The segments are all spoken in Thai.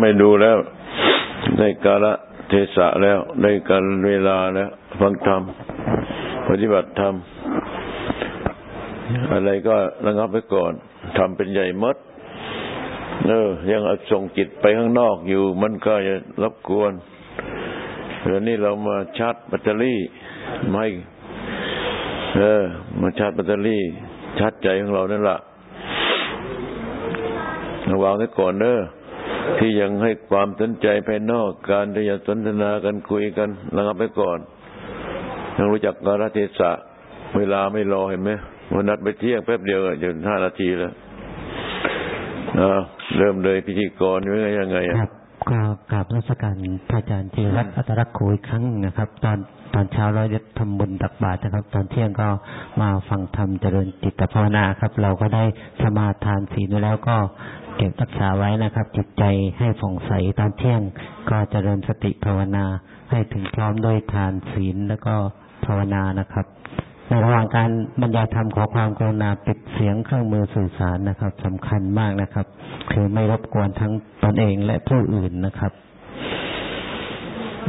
ไม่ดูแล้ว ได้กาลเทศะแล้ว ได้การเวลาแล้ว ฟังธรรม ปฏิบัติธรรม อะไรก็ระงับไปก่อนทำเป็นใหญ่มดเออ ยังส่งจิตไปข้างนอกอยู่ มันก็จะรบกวนเดี๋ยวนี้เรามาชาร์จแบตเตอรี่ไม่ เออ มาชาร์จแบตเตอรี่ชาร์จใจของเรานั่นแหละระวังไว้ก่อนเนอะ ที่ยังให้ความสนใจภายนอกการที่จะสนทนากันคุยกันระงับไปก่อนยังรู้จักกาลเทศะเวลาไม่รอเห็นไหมวันนัดไปเที่ยงแป๊บเดียวจนห้านาทีแล้วเริ่มเลยพิธีกรยังไงยังไงอะก็กราบรัชการพระอาจารย์จีรัตอัตรักโขอีกครั้งนะครับ ตอนตอนเช้าเราจะทำบุญตักบาตรนะครับ ตอนเที่ยงก็มาฟังธรรมเจริญจิตภาวนาครับ เราก็ได้สมาทานศีลแล้วก็ เก็บรักษาไว้นะครับ จิตใจให้ผ่องใสตอนเที่ยง ก็เจริญสติภาวนาให้ถึงพร้อมด้วยทานศีลแล้วก็ภาวนานะครับในระหว่างการบรรยายธรรมขอความกรุณาปิดเสียงเครื่องมือสื่อสารนะครับสำคัญมากนะครับ คือไม่รบกวนทั้งตนเองและผู้อื่นนะครับ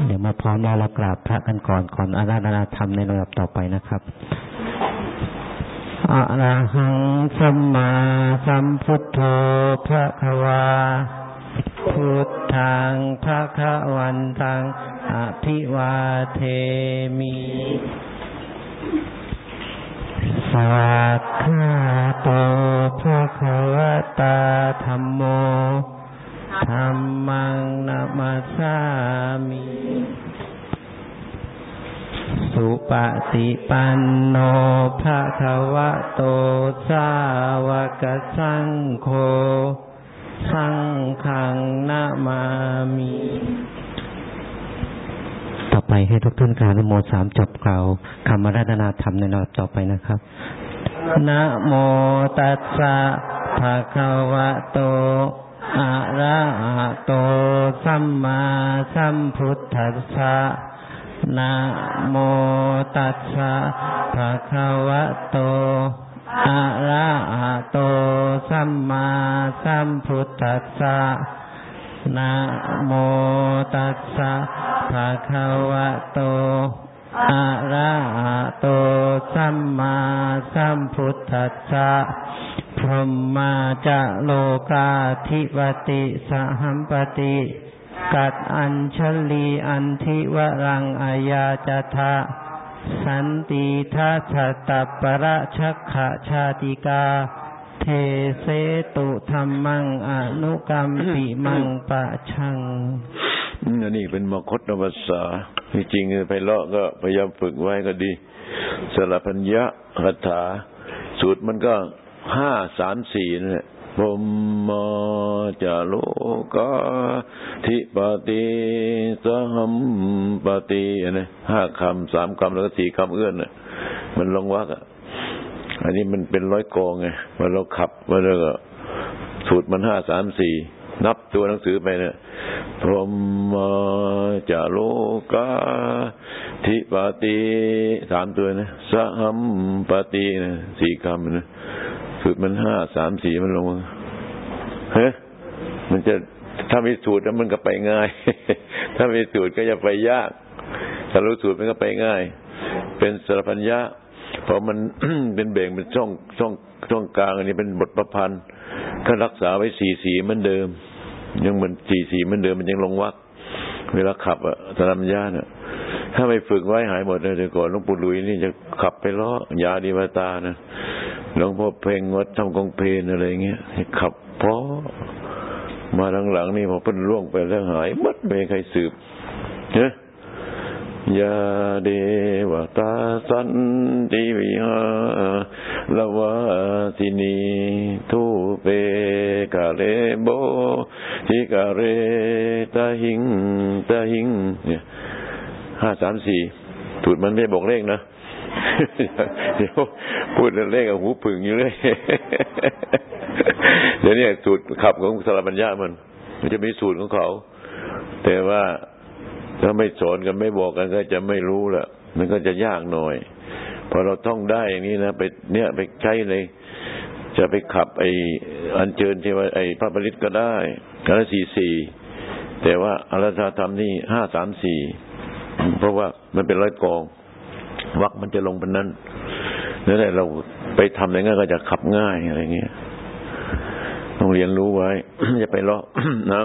เดี๋ยวมาพร้อมแล้วเรากราบพระกันก่อนก่อนอาราธนาธรรมในระดับต่อไปนะครับ อะระหังสัมมาสัมพุทโธพระควาพุทธังพระควันตังอภิวาเทมิสวากขาโตพระควตาธรรมโมธรรมังนามาสามิ สุปฏิปันโนภะคะวะโตสาวกสังโฆสังขังนามามิต่อไปให้ทุกท่านกล่าวนโมสามจบกล่าวคำรัตนาธรรมในระดับต่อไปนะครับนะโมตัสสะภะคะวะโตอะระหะโต สัมมาสัมพุทธัสสะ นะโมตัสสะภะคะวะโตอะระหะโตสัมมาสัมพุทธัสสะนะโมตัสสะภะคะวะโตอะระหะโตสัมมาสัมพุทธัสสะพรหมาจะโลกาธิปติสหัมปติ กัดอัญชลีอันทิวรังอายาจทะสันติทัสตประชักขะชาติกา เทเสตุธรรมังอนุกรรมปิมังปะชังอันนี้เป็นมคตนภาษาจริงๆไปเลาะก็พยายามฝึกไว้ก็ดี สลัพัญญะคาถา สูตรมันก็ห้าสามสี่นั่นแหละ พมมาจาโลกาทิปติสหัมปติอันนี้ห้าคำสามคำแล้วก็สี่คำเอื้อนน่ะมันลงวักอะ อันนี้มันเป็นร้อยกองไงมันเราขับมันเราก็สูตรมันห้าสามสี่ นับตัวหนังสือไปเนี่ยพรหมจาโลกาทิปติสามตัวนะสหัมปตินะสี่คำนะสูตรมันห้าสามสี่มันลงเฮ้มันจะถ้ามีสูตรแล้วมันก็ไปง่าย ถ้ามีสูตรก็จะไปยากถ้ารู้สูตรมันก็ไปง่าย เป็นสารพันยะพอมันเป็นเบ่งเป็นช่องช่องช่องกลางอันนี้เป็นบทประพันธ์ ก็รักษาไว้สี่สีเหมือนเดิม ยังเหมือนสี่สีเหมือนเดิมมันยังลงวักเวลาขับอะสนารพันยะเนี่ยถ้าไม่ฝึกไว้หายหมดเลยเดี๋ยวก่อนหลวงปู่ลุยนี่จะขับไปล้อยาดีวาตานะหลวงพ่อเพลงวัดทำกองเพลนอะไรเงี้ยขับเพราะมาหลังๆนี่พอเพิ่นล่วงไปแล้วหายมัดไม่ใครสืบเนี่ย ยาเดวตาสันติวิหาลาวาสินีทุเปกาเลโบทิกาเรตาหิงตาหิงเนี่ยห้าสามสี่ถูดมันไม่บอกเลขนะเดี๋ยวพูดเลขกับหูผึ่งอยู่เลยเดี๋ยวนี้สูตรขับของสารปัญญามัน มันจะมีสูตรของเขา แต่ว่า ถ้าไม่สอนกันไม่บอกกันก็จะไม่รู้ละมันก็จะยากหน่อย พอเราท่องได้อย่างนี้นะไปเนี่ยไปใช้เลยจะไปขับไออันเชิญที่ว่าไอพระบริตก็ได้กันละสี่สี่แต่ว่าอรัธธรรมนี่ห้าสามสี่เพราะว่ามันเป็นร้อยกอง วักมันจะลงเป็นนั้นนั่นแหละเราไปทำอย่างนั้นก็จะขับง่ายอะไรเงี้ยต้องเรียนรู้ไว้ อย่าไปเลาะนะ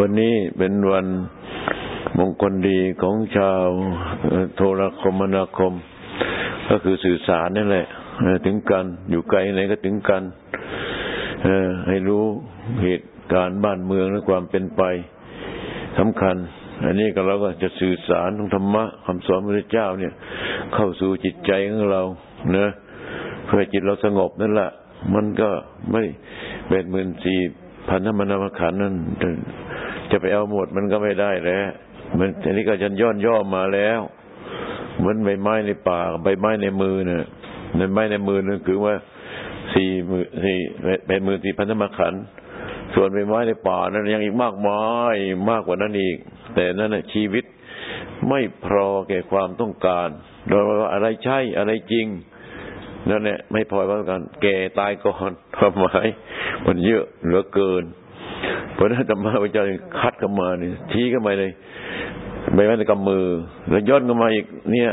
วันนี้เป็นวันมงคลดีของชาวโทรคมนาคม ก็คือสื่อสารนั่แหละถึงกันอยู่ไกลไหนก็ถึงกันให้รู้เหตุการณ์บ้านเมืองและความเป็นไปสำคัญ อันนี้ก็เราก็จะสื่อสารของธรรมะคำสอนพระเจ้าเนี่ย เข้าสู่จิตใจของเราเนะเพื่อจิตเราสงบนั่นแหละมันก็ไม่แปดหมื่นสี่พันธรรมนามขันนั่น จะไปเอาหมดมันก็ไม่ได้แล้วมันอันนี้ก็จะย่อนย่อมาแล้วเหมือนใบไม้ในป่าใบไม้ในมือเนี่ยในไม้ในมือนั่นคือว่าสี่มือสี่เป็นมือสี่พันธมขันส่วนใบไม้ในป่านั้นยังอีกมากมายมากกว่านั้นอีก แต่นั่นนะชีวิตไม่พอแก่ความต้องการ โดยว่าอะไรใช่อะไรจริงนั่นแหละไม่พอเพราะกันแก่ตายก่อนทำไมมันเยอะเหลือเกิน เพราะนั้นธรรมะพระเจ้าคัดกันมาเนี่ยทีกันมาเลยใบไม้ในกำมือ แล้วย้อนกันมาอีกเนี่ย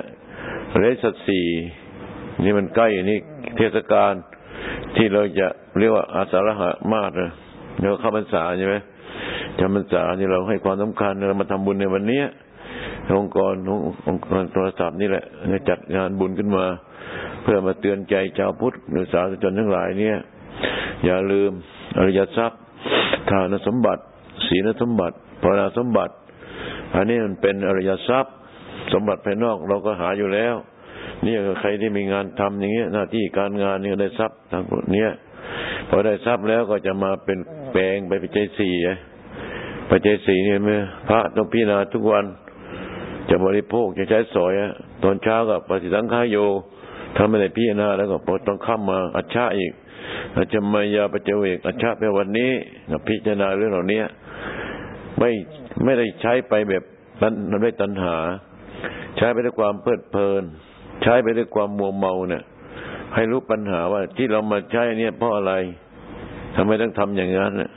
เรสัตสีนี่มันใกล้นี่เทศกาลที่เราจะเรียกว่าอาสาฬหะมาศนะเราเข้าพรรษาใช่ไหมจำพรรษาที่เราให้ความสำคัญเรามาทำบุญในวันนี้องค์กรองค์กรโทรศัพท์นี่แหละจัดงานบุญขึ้นมา เพื่อมาเตือนใจชาวพุทธหรือสาธุชนทั้งหลายเนี่ย อย่าลืมอริยทรัพย์ ทานสมบัติศีลสมบัติภาวนาสมบัติ อันนี้มันเป็นอริยทรัพย์ สมบัติภายนอกเราก็หาอยู่แล้ว นี่ใครที่มีงานทำอย่างเงี้ยหน้าที่การงานนี่ได้ทรัพย์ทางเนี้ยพอได้ทรัพย์แล้วก็จะมาเป็นแปลงไปปัจจัยสี่ปัจจัยสี่เนี่ยไหมพระต้องพิจารณาทุกวัน จะบริโภคจะใช้สอยตอนเช้ากับปฏิสังขายโยทำไม่ได้พิจารณาแล้วก็พอต้องข้ามมาอัจฉาอีก อาจจะมายาปัจเจเวกอัจฉาไปวันนี้พิจารณาเรื่องเหล่านี้ไม่ไม่ได้ใช้ไปแบบนั้นไม่ตัณหา ใช้ไปด้วยความเพลิดเพลิน ใช้ไปด้วยความมัวเมาเนี่ย ให้รู้ปัญหาว่าที่เรามาใช้เนี่ยเพราะอะไรทำไมต้องทำอย่างนั้นเนี่ย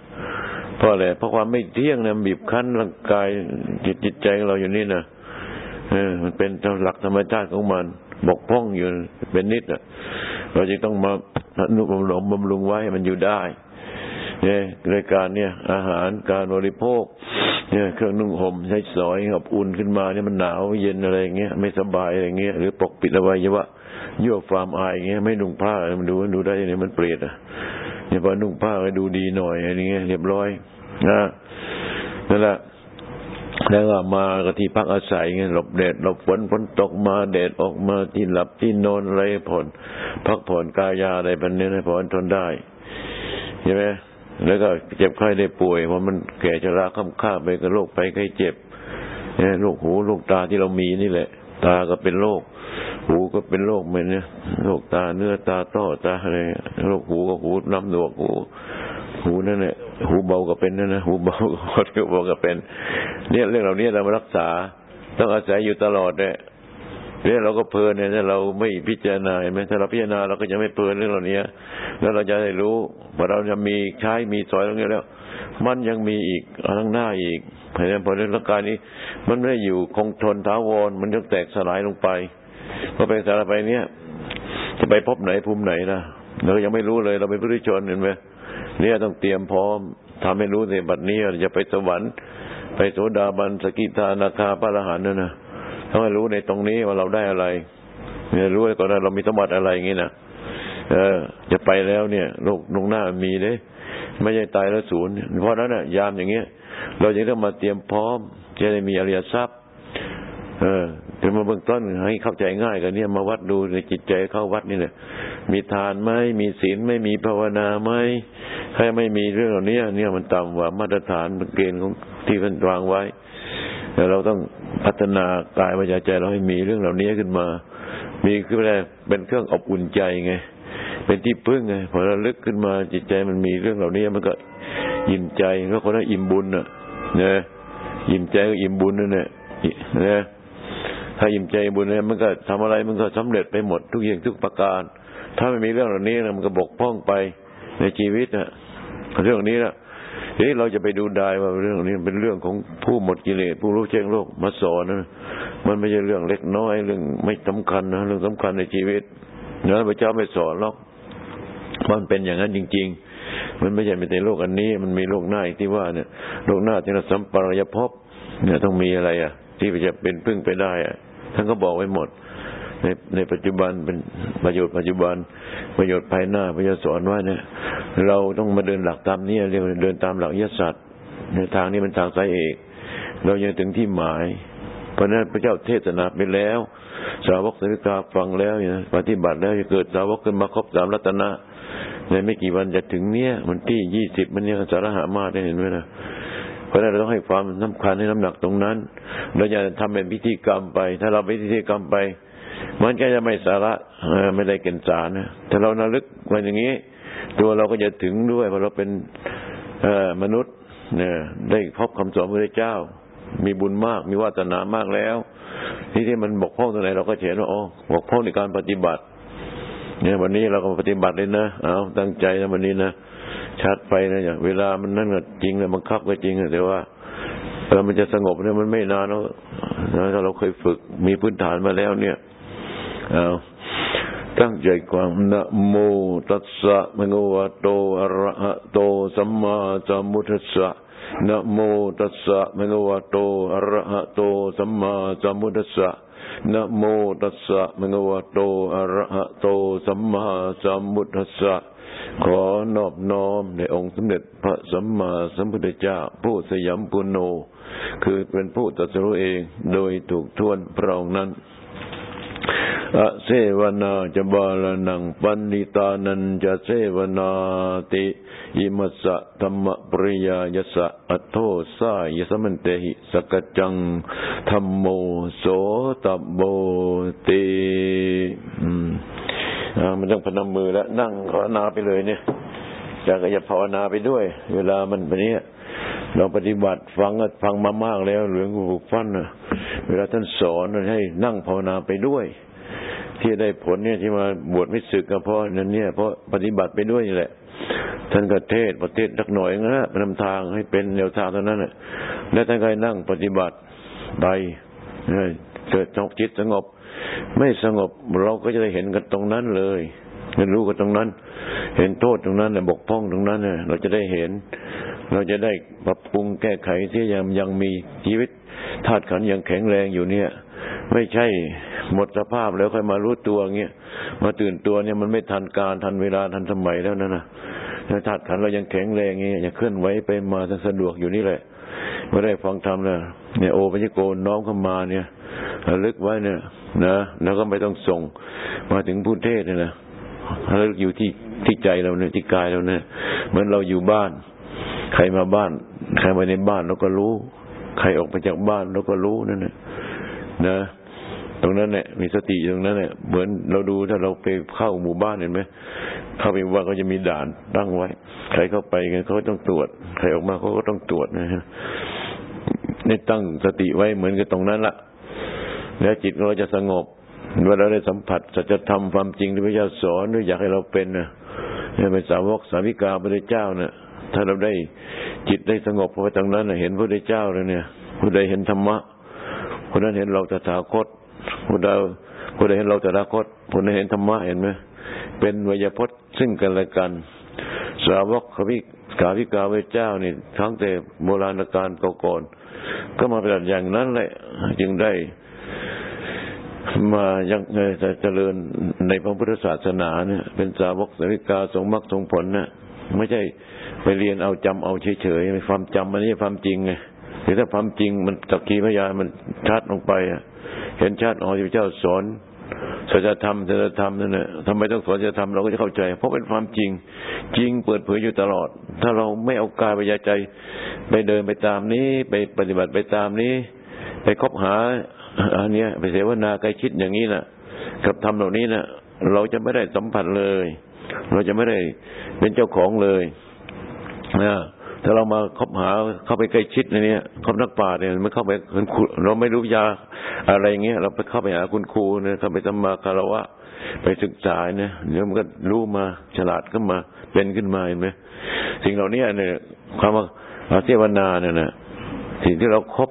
เพราะอะไรเพราะความไม่เที่ยงเนี่ยบีบคั้นร่างกายจิตจิตใจของเราอยู่นี่นะเออ มันเป็นหลักธรรมชาติของมัน บกพร่องอยู่เป็นนิดอะ เราจะต้องมานุบำรุงบำรุงไว้ให้มันอยู่ได้เนี่ยรายการเนี่ย อาหารการบริโภค เนี่ยเครื่องนุ่งห่มใช้สอยอบอุ่นขึ้นมาเนี่ยมันหนาวเย็นอะไรเงี้ยไม่สบายอะไรเงี้ยหรือปกปิดอวัยวะยั่วความอายเงี้ยไม่นุ่งผ้ามันดูมันดูได้เนี่ยมันเปรียดอะเนี่ยพอนุ่งผ้าก็ดูดีหน่อยอะไรเงี้ยเรียบร้อยนะนั่นแหละ แล้วก็มากะที่พักอาศัยเงี้ยหลบแดดหลบฝนฝนตกมาแดดออกมาที่หลับที่นอนอะไรผ่อนพักผ่อนกายาอะไรพันนี้นะพอทนได้ใช่ไหมแล้วก็เจ็บไข้ได้ป่วยเพราะมันแก่ชราค่ำค่าไปกับโรคไปไข้เจ็บโรคหูโรคตาที่เรามีนี่แหละ ตาก็เป็นโรคหูก็เป็นโรคเหมือนเนี่ยโรคตาเนื้อตาต้อตาอะไรโรคหูก็หูน้ำหนวกหู หูนั่นแหละหูเบาก็เป็นนั่นนะหูเบาก็เรียกเบาก็เป็น เนี่ยเรื่องเหล่านี้เรามารักษา ต้องอาศัยอยู่ตลอดเนี่ยเนี่ยเราก็เพลินเนี่ยถ้าเราไม่พิจารณาไหมถ้าเราพิจารณาเราก็จะไม่เพลินเรื่องเหล่านี้แล้วเราจะได้รู้ว่าเราจะมีใช้มีสอยตรงนี้แล้ว มันยังมีอีกข้างหน้าอีกเพราะฉะนั้นพอเรื่องร่างกายนี้ มันไม่ได้อยู่คงทนท้าวรมันจะแตกสลายลงไปพอไปสายไปเนี่ยจะไปพบไหนภูมิไหนนะเรายังไม่รู้เลยเราเป็นผู้ที่ชนเห็นไหม เนี่ยต้องเตรียมพร้อมทำให้รู้ในบัดนี้จะไปสวรรค์ไปโสดาบันสกิทานาคาพระอรหันต์นั่นนะต้องให้รู้ในตรงนี้ว่าเราได้อะไรเนี่ยรู้ก่อนว่าเรามีสมบัติอะไรอย่างนี้นะเออ จะไปแล้วเนี่ยโลกลงหน้ามีเด้ไม่ใช่ตายแล้วศูนย์เพราะนั้นน่ะ ยามอย่างเงี้ย เราจะต้องมาเตรียมพร้อมจะได้มีอริยทรัพย์ เออ เป็นมาเบื้องต้นให้เข้าใจง่ายกันเนี่ยมาวัดดูในจิตใจเข้าวัดนี่แหละมีทานไหมมีศีลไม่มีภาวนาไหมถ้ไม่มีเรื่องเหล่านี้เนี่ยมันต่ำกว่ามาตรฐานเกณฑ์ของที่ท่านวางไว้แต่เราต้องพัฒนากายวาจาใจเราให้มีเรื่องเหล่านี้ขึ้นมา มีขึ้นมาเป็นเครื่องอบอุ่นใจไง เป็นที่พึ่งไงพอเราลึกขึ้นมาจิตใจมันมีเรื่องเหล่านี้มันก็อิ่มใจก็คนนั้นอิ่มบุญน่ะเนี่ยอิ่มใจก็อิ่มบุญนั่นแหละเนี่ย ถ้าอิ่มใจบุญเนี่ยมันก็ทำอะไรมันก็สำเร็จไปหมดทุกอย่างทุกประการ ถ้าไม่มีเรื่องเหล่านี้นะมันก็บกพร่องไปในชีวิตนะเรื่องนี้นะเฮ้เราจะไปดูได้ว่าเรื่องนี้เป็นเรื่องของผู้หมดกิเลสผู้รู้แจ้งโลกมาสอนนะมันไม่ใช่เรื่องเล็กน้อยเรื่องไม่สำคัญนะเรื่องสำคัญในชีวิตนะพระเจ้าไม่สอนหรอกมันเป็นอย่างนั้นจริง ๆ มันไม่ใช่ในโลกอันนี้ มันมีโลกหน้าอีกที่ว่าเนี่ยโลกหน้าที่เราสัมปรายภพเนี่ยต้องมีอะไรอะ ที่จะเป็นพึ่งไปได้อะท่านก็บอกไว้หมด ในในปัจจุบันเป็นประโยชน์ปัจจุบัน ประโยชน์ภายหน้าพระเจ้าสอนว่าเนี่ย เราต้องมาเดินหลักตามนี้เรียกเดินตามหลักยศตร์ในทางนี้เป็นทางสายเอก เรายังถึงที่หมาย เพราะนั้นพระเจ้าเทศนาไปแล้ว สาวกสิกาฟังแล้วเนี่ยปฏิบัติแล้วจะเกิดสาวกขึ้นมาครบสามรัตนะในไม่กี่วันจะถึงเนี้ยมันที่ยี่สิบมันเนี่ยสารหามาได้เห็นไหมนะ ราะนั้นเราต้องให้ความสำคัญให้น้ำหนักตรงนั้น เราจะทำเป็นพิธีกรรมไป ถ้าเราพิธีกรรมไป มันก็จะไม่สาระไม่ได้เกินสารนะถ้าเรานาลึกไว้อย่างนี้ ตัวเราก็จะถึงด้วยเพราะเราเป็นมนุษย์เนี่ยได้พบคำสอนพระเจ้า มีบุญมาก มีวาสนามากแล้วที่ที่มันบกพร่องตรงไหนเราก็เห็นว่าอ๋อบกพร่องในการปฏิบัติ เนี่ยวันนี้เราก็ปฏิบัติเลยนะเอาตั้งใจนะวันนี้นะ ชัดไปนะอย่างเวลามันนั่นก็จริงเลยบังคับก็จริงแต่ว่าเออมันจะสงบเนี่ยมันไม่นานแล้วถ้าเราเคยฝึกมีพื้นฐานมาแล้วเนี่ยเอาตั้งใจความนะโมตัสสะมะคะวะโตอะระหะโตสัมมาสัมพุทธัสสะนะโมตัสสะมะคะวะโตอะระหะโตสัมมาสัมพุทธัสสะนะโมตัสสะมะคะวะโตอะระหะโตสัมมาสัมพุทธัสสะ ขอนอบน้อมในองค์สมเด็จพระสัมมาสัมพุทธเจ้าผู้สยามปุณโญคือเป็นผู้ตรัสรู้เองโดยถูกทวนพระองค์นั้นอเสวนาจะบาลนังปันนิตานันจะเสวนาติยิมัสสะธรรมปริยายสะอัโทสายสมันเตหิสกจังธรรมโมโสตโบติ มันต้องพนมมือแล้วนั่งภาวนาไปเลยเนี่ยอยากจะภาวนาไปด้วย เวลามันแบบนี้เราปฏิบัติฟังก็ฟังมามากแล้วหลืองผูกฟันนเวลาท่านสอนให้นั่งภาวนาไปด้วย ที่ได้ผลเนี่ยที่มาบวชไม่ศึกก็เพราะนั่นเนี่ยเพราะปฏิบัติไปด้วยนี่แหละ ท่านก็เทศประเทศสักหน่อยนะนำทางให้เป็นแนวทางเท่านั้นแหละแล้วท่านก็นั่งปฏิบัติไปเกิดจิตสงบ ไม่สงบเราก็จะได้เห็นกันตรงนั้นเลยเรียนรู้กันตรงนั้น เห็นโทษตรงนั้นเนี่ยบกพร่องตรงนั้นเนี่ยเราจะได้เห็น เราจะได้ปรับปรุงแก้ไขที่ยังยังมีชีวิตธาตุขันยังแข็งแรงอยู่เนี่ย ไม่ใช่หมดสภาพแล้วค่อยมารู้ตัวเงี้ยมาตื่นตัวเนี่ยมันไม่ทันการทันเวลาทันสมัยแล้วนะนะธาตุขันเรายังแข็งแรงเงี้ยยังเคลื่อนไหวไปมาสะดวกอยู่นี่แหละไม่ได้ฟังธรรมนะเนี่ยโอปัญโกน้อมเข้ามาเนี่ย ระลึกไว้เนี่ยนะแล้วก็ไม่ต้องส่งมาถึงผู้เทศเนี่ยนะระลึกอยู่ที่ที่ใจเราเนี่ยที่กายเราเนี่ยเหมือนเราอยู่บ้าน ใครมาบ้าน ใครมาในบ้านเราก็รู้ ใครออกไปจากบ้านเราก็รู้นั่นแหละนะตรงนั้นเนี่ยมีสติตรงนั้นเนี่ยเหมือนเราดูถ้าเราไปเข้าหมู่บ้านเห็นไหมเข้าไปว่าก็จะมีด่านตั้งไว้ ใครเข้าไปเขาต้องตรวจ ใครออกมาเขาก็ต้องตรวจนะฮะนี่ตั้งสติไว้เหมือนกับตรงนั้นละ แล้วจิตเราจะสงบเวลาเราได้สัมผัสจะจะทำความจริงที่พระเจ้าสอนหรืออยากให้เราเป็นนะเนี่ยเป็นสาวกสาวิกาพระเจ้าเนะ่ยถ้าเราได้จิตได้สงบเพอตรงนั้นเห็นพระเจ้าเลยเนี่ยผู้ใดเห็นธรรมะผู้นั้นเห็นเราตถาคตผู้ใดผู้ใดเห็นเราตถาคตผู้นั้นเห็นธรรมะเห็นไหมเป็นวยพจน์ซึ่งกันและกัน สาวกขวิกาวิกาเวเจ้านี่ทั้งแต่โบราณกาลก่อนก็มาเป็นอย่างนั้นแหละจึงได้ มายังเจริญในพระพุทธศาสนาเนี่ย เป็นสาวกสาวิกาสงมรรคสงผลเนี่ยไม่ใช่ไปเรียนเอาจำเอาเฉยๆความจำมันนี่ความจริงไงหรือถ้าความจริงมันตะกี้พยามันชัดลงไปเห็นชัดอ๋อที่พระเจ้าสอนสัจธรรมสัจธรรมนั่นแหละทำไมต้องสอนสัจธรรมเราก็จะเข้าใจ เพราะเป็นความจริงจริงเปิดเผยอยู่ตลอด ถ้าเราไม่เอากายไปยาใจ ไปเดินไปตามนี้ ไปปฏิบัติไปตามนี้ ไปคบหา อันนี้ไปเสวนาใกล้ชิดอย่างนี้นะกับทำเหล่านี้นะเราจะไม่ได้สัมผัสเลย เราจะไม่ได้เป็นเจ้าของเลยนะถ้าเรามาคบหาเข้าไปใกล้ชิดในนี้คบนักป่าเนี่ยไม่เข้าไปเราไม่รู้ยาอะไรเงี้ยเราไปเข้าไปหาคุณครูเนี่ยเข้าไปทำมาคารวะไปศึกษาเนี่ยเดี๋ยวมันก็รู้มาฉลาดขึ้นมาเป็นขึ้นมาเห็นไหมสิ่งเหล่านี้เนี่ยคำว่าอาเสวนาเนี่ยนะสิ่งที่เราครบ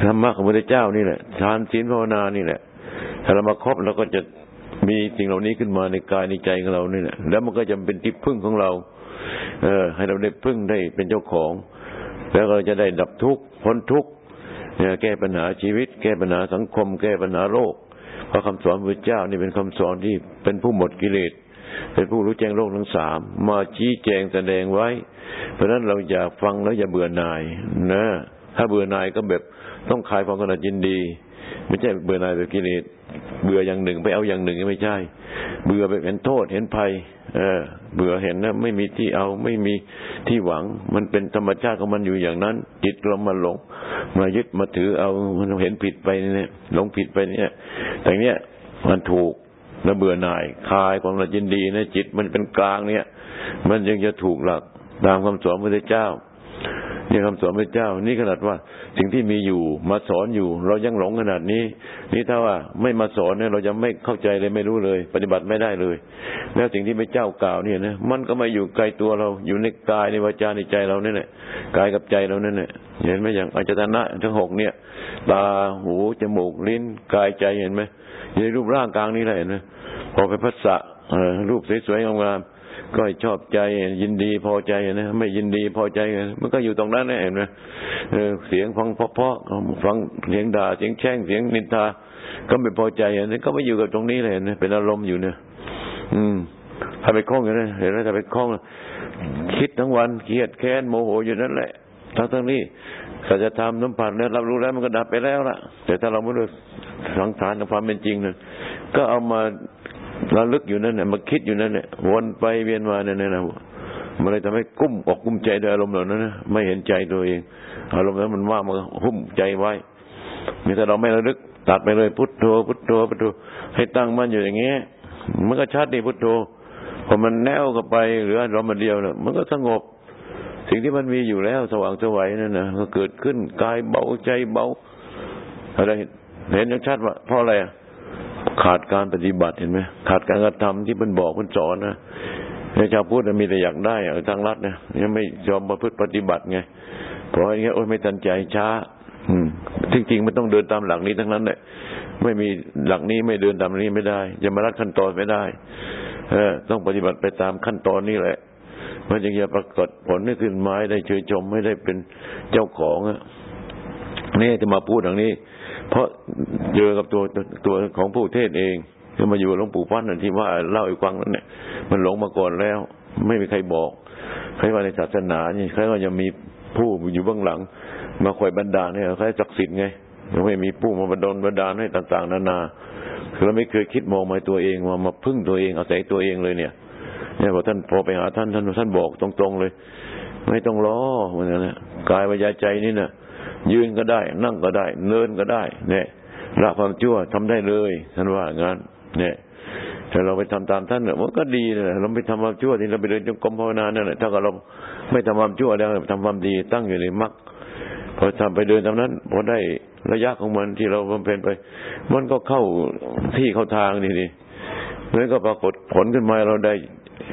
ธรรมะของพระเจ้านี่แหละทานศีลภาวนานี่แหละถ้าเรามาครบเราก็จะมีสิ่งเหล่านี้ขึ้นมาในกายในใจของเรานี่แหละแล้วมันก็จะเป็นที่พึ่งของเรา เออ ให้เราได้พึ่งได้เป็นเจ้าของ แล้วเราจะได้ดับทุกข์พ้นทุกข์แก้ปัญหาชีวิต แก้ปัญหาสังคม แก้ปัญหาโลกเพราะคำสอนพระเจ้านี่เป็นคำสอนที่เป็นผู้หมดกิเลสเป็นผู้รู้แจ้งโลกทั้งสามมาชี้แจงแสดงไว้ เพราะฉะนั้นเราอย่าฟังแล้วอย่าเบื่อหน่ายนะถ้าเบื่อหน่ายก็แบบ ต้องคลายความกำหนัดยินดี ไม่ใช่เบื่อหน่ายแบบกิเลสเบื่ออย่างหนึ่งไปเอาอย่างหนึ่งไม่ใช่ เบื่อแบบเห็นโทษเห็นภัย เออ เบื่อเห็นนะไม่มีที่เอาไม่มีที่หวัง มันเป็นธรรมชาติของมันอยู่อย่างนั้น จิตเรามาหลงมายึดมาถือเอาเห็นผิดไปเนี่ยหลงผิดไปเนี่ยแต่เนี้ยมันถูกแล้วเบื่อหน่ายคลายความละยินดีนะจิตมันเป็นกลางเนี่ย มันยังจะถูกหลักตามคำสอนพระเจ้า นี่คำสอนพระเจ้า นี่ขนาดว่าสิ่งที่มีอยู่มาสอนอยู่ เรายังหลงขนาดนี้ นี่ถ้าว่าไม่มาสอนเนี่ยเราจะไม่เข้าใจเลยไม่รู้เลย ปฏิบัติไม่ได้เลย แล้วสิ่งที่พระเจ้ากล่าวเนี่ยนะมันก็มาอยู่ไกลตัวเราอยู่ในกายในวาจาในใจเราเนี่ยแหละกายกับใจเราเนี่ยเห็นไหมอย่างอาจารนะทั้งหกเนี่ย ตาหูจมูกลิ้นกายใจเห็นไหมในรูปร่างกลางนี้แหละเห็นไหมพอไปพัสสะรูปสวยๆงามๆ ก็ชอบใจยินดีพอใจนะไม่ยินดีพอใจ มันก็อยู่ตรงนั้นนะเห็นไหมเสียงฟังเพาะๆฟังเสียงด่าเสียงแช่งเสียงนินทา ก็ไม่พอใจนะก็ไม่อยู่กับตรงนี้เลยนะเป็นอารมณ์อยู่เนี่ยอืมถ้าไปคล้องอย่างนั้นเห็นไหมถ้าไปคล้องคิดทั้งวันเครียดแค้นโมโหอยู่นั่นแหละทั้งทั้งนี้สัจธรรมน้ำผ่านเนี่ยรับรู้แล้วมันก็ดับไปแล้วล่ะ แต่ถ้าเราไม่รู้สังขารความเป็นจริงเนี่ยก็เอามา ระลึกอยู่นั่นเนี่ยมาคิดอยู่นั่นเนี่ยวนไปเวียนมาเนี่ยนะมันเลยทำให้กุ้มอกกุ้มใจด้วยอารมณ์เหล่านั้นนะไม่เห็นใจตัวเอง อารมณ์นั้นมันว่ามันหุ้มใจไว้มีแต่เราไม่ระลึกตัดไปเลยพุทโธพุทโธพุทโธให้ตั้งมั่นอยู่อย่างเงี้ยมันก็ชัดนี่พุทโธพอมันแนวเข้าไปหรือเรามาเดียวเนี่ยมันก็สงบ สิ่งที่มันมีอยู่แล้วสว่างสวัยนั่นนะก็เกิดขึ้นกายเบาใจเบาอะไรเห็นชัดว่าเพราะอะไรอะ ขาดการปฏิบัติเห็นไหมขาดการกระทำที่มันบอกมันสอนนะในชาวพุทธมีแต่อยากได้ทางรัฐนะยังไม่ยอมประพฤติปฏิบัติไงเพราะอย่างเงี้ยโอ้ยไม่ตันใจช้า อืมจริงๆมันต้องเดินตามหลักนี้ทั้งนั้นแหละไม่มีหลักนี้ไม่เดินตามนี้ไม่ได้จะมารัดขั้นตอนไม่ได้ เออ ต้องปฏิบัติไปตามขั้นตอนนี้แหละมันจึงจะปรากฏผลให้ขึ้นไม้ได้เชยชมไม่ได้เป็นเจ้าของอะนี่จะมาพูดอย่างนี้ เพราะเจอกับตัวตัวของผู้เทศเองก็มาอยู่หลวงปู่พันธ์ที่ว่าเล่าอีกฟังนั้นเนี่ยมันหลงมาก่อนแล้ว ไม่มีใครบอก ใครว่าในศาสนานี่ใครว่ายังมีผู้อยู่เบื้องหลัง มาคอยบรรดาเนี่ยใครศักดิ์สิทธิ์ไงยังไม่มีผู้มาบรรดลบรรดาให้ต่าง ๆ นานาคือเราไม่เคยคิดมองมาตัวเองมามาพึ่งตัวเองอาศัยตัวเองเลยเนี่ยเนี่ยพอท่านพอไปหาท่านท่านท่านบอกตรงๆเลย ไม่ต้องรอเหมือนกันนะกายวิญญาใจนี่นะ่ะ ยืนก็ได้ นั่งก็ได้ เนินก็ได้ เนี่ยละความชั่วทำได้เลยท่านว่างั้น เนี่ยถ้าเราไปทำตามท่านเนี่ยมันก็ดีนะเราไปทำความชั่วที่เราไปเดินจงกรมภาวนาเนั่นแหละถ้าเราไม่ทำความชั่วแล้วทำความดีตั้งอยู่ในมรรคพอทำไปเดินตามนั้นพอได้ระยะของมันที่เราบำเพ็ญไป มันก็เข้าที่เข้าทางนี่นี่แล้วก็ปรากฏผลขึ้นมาเราได้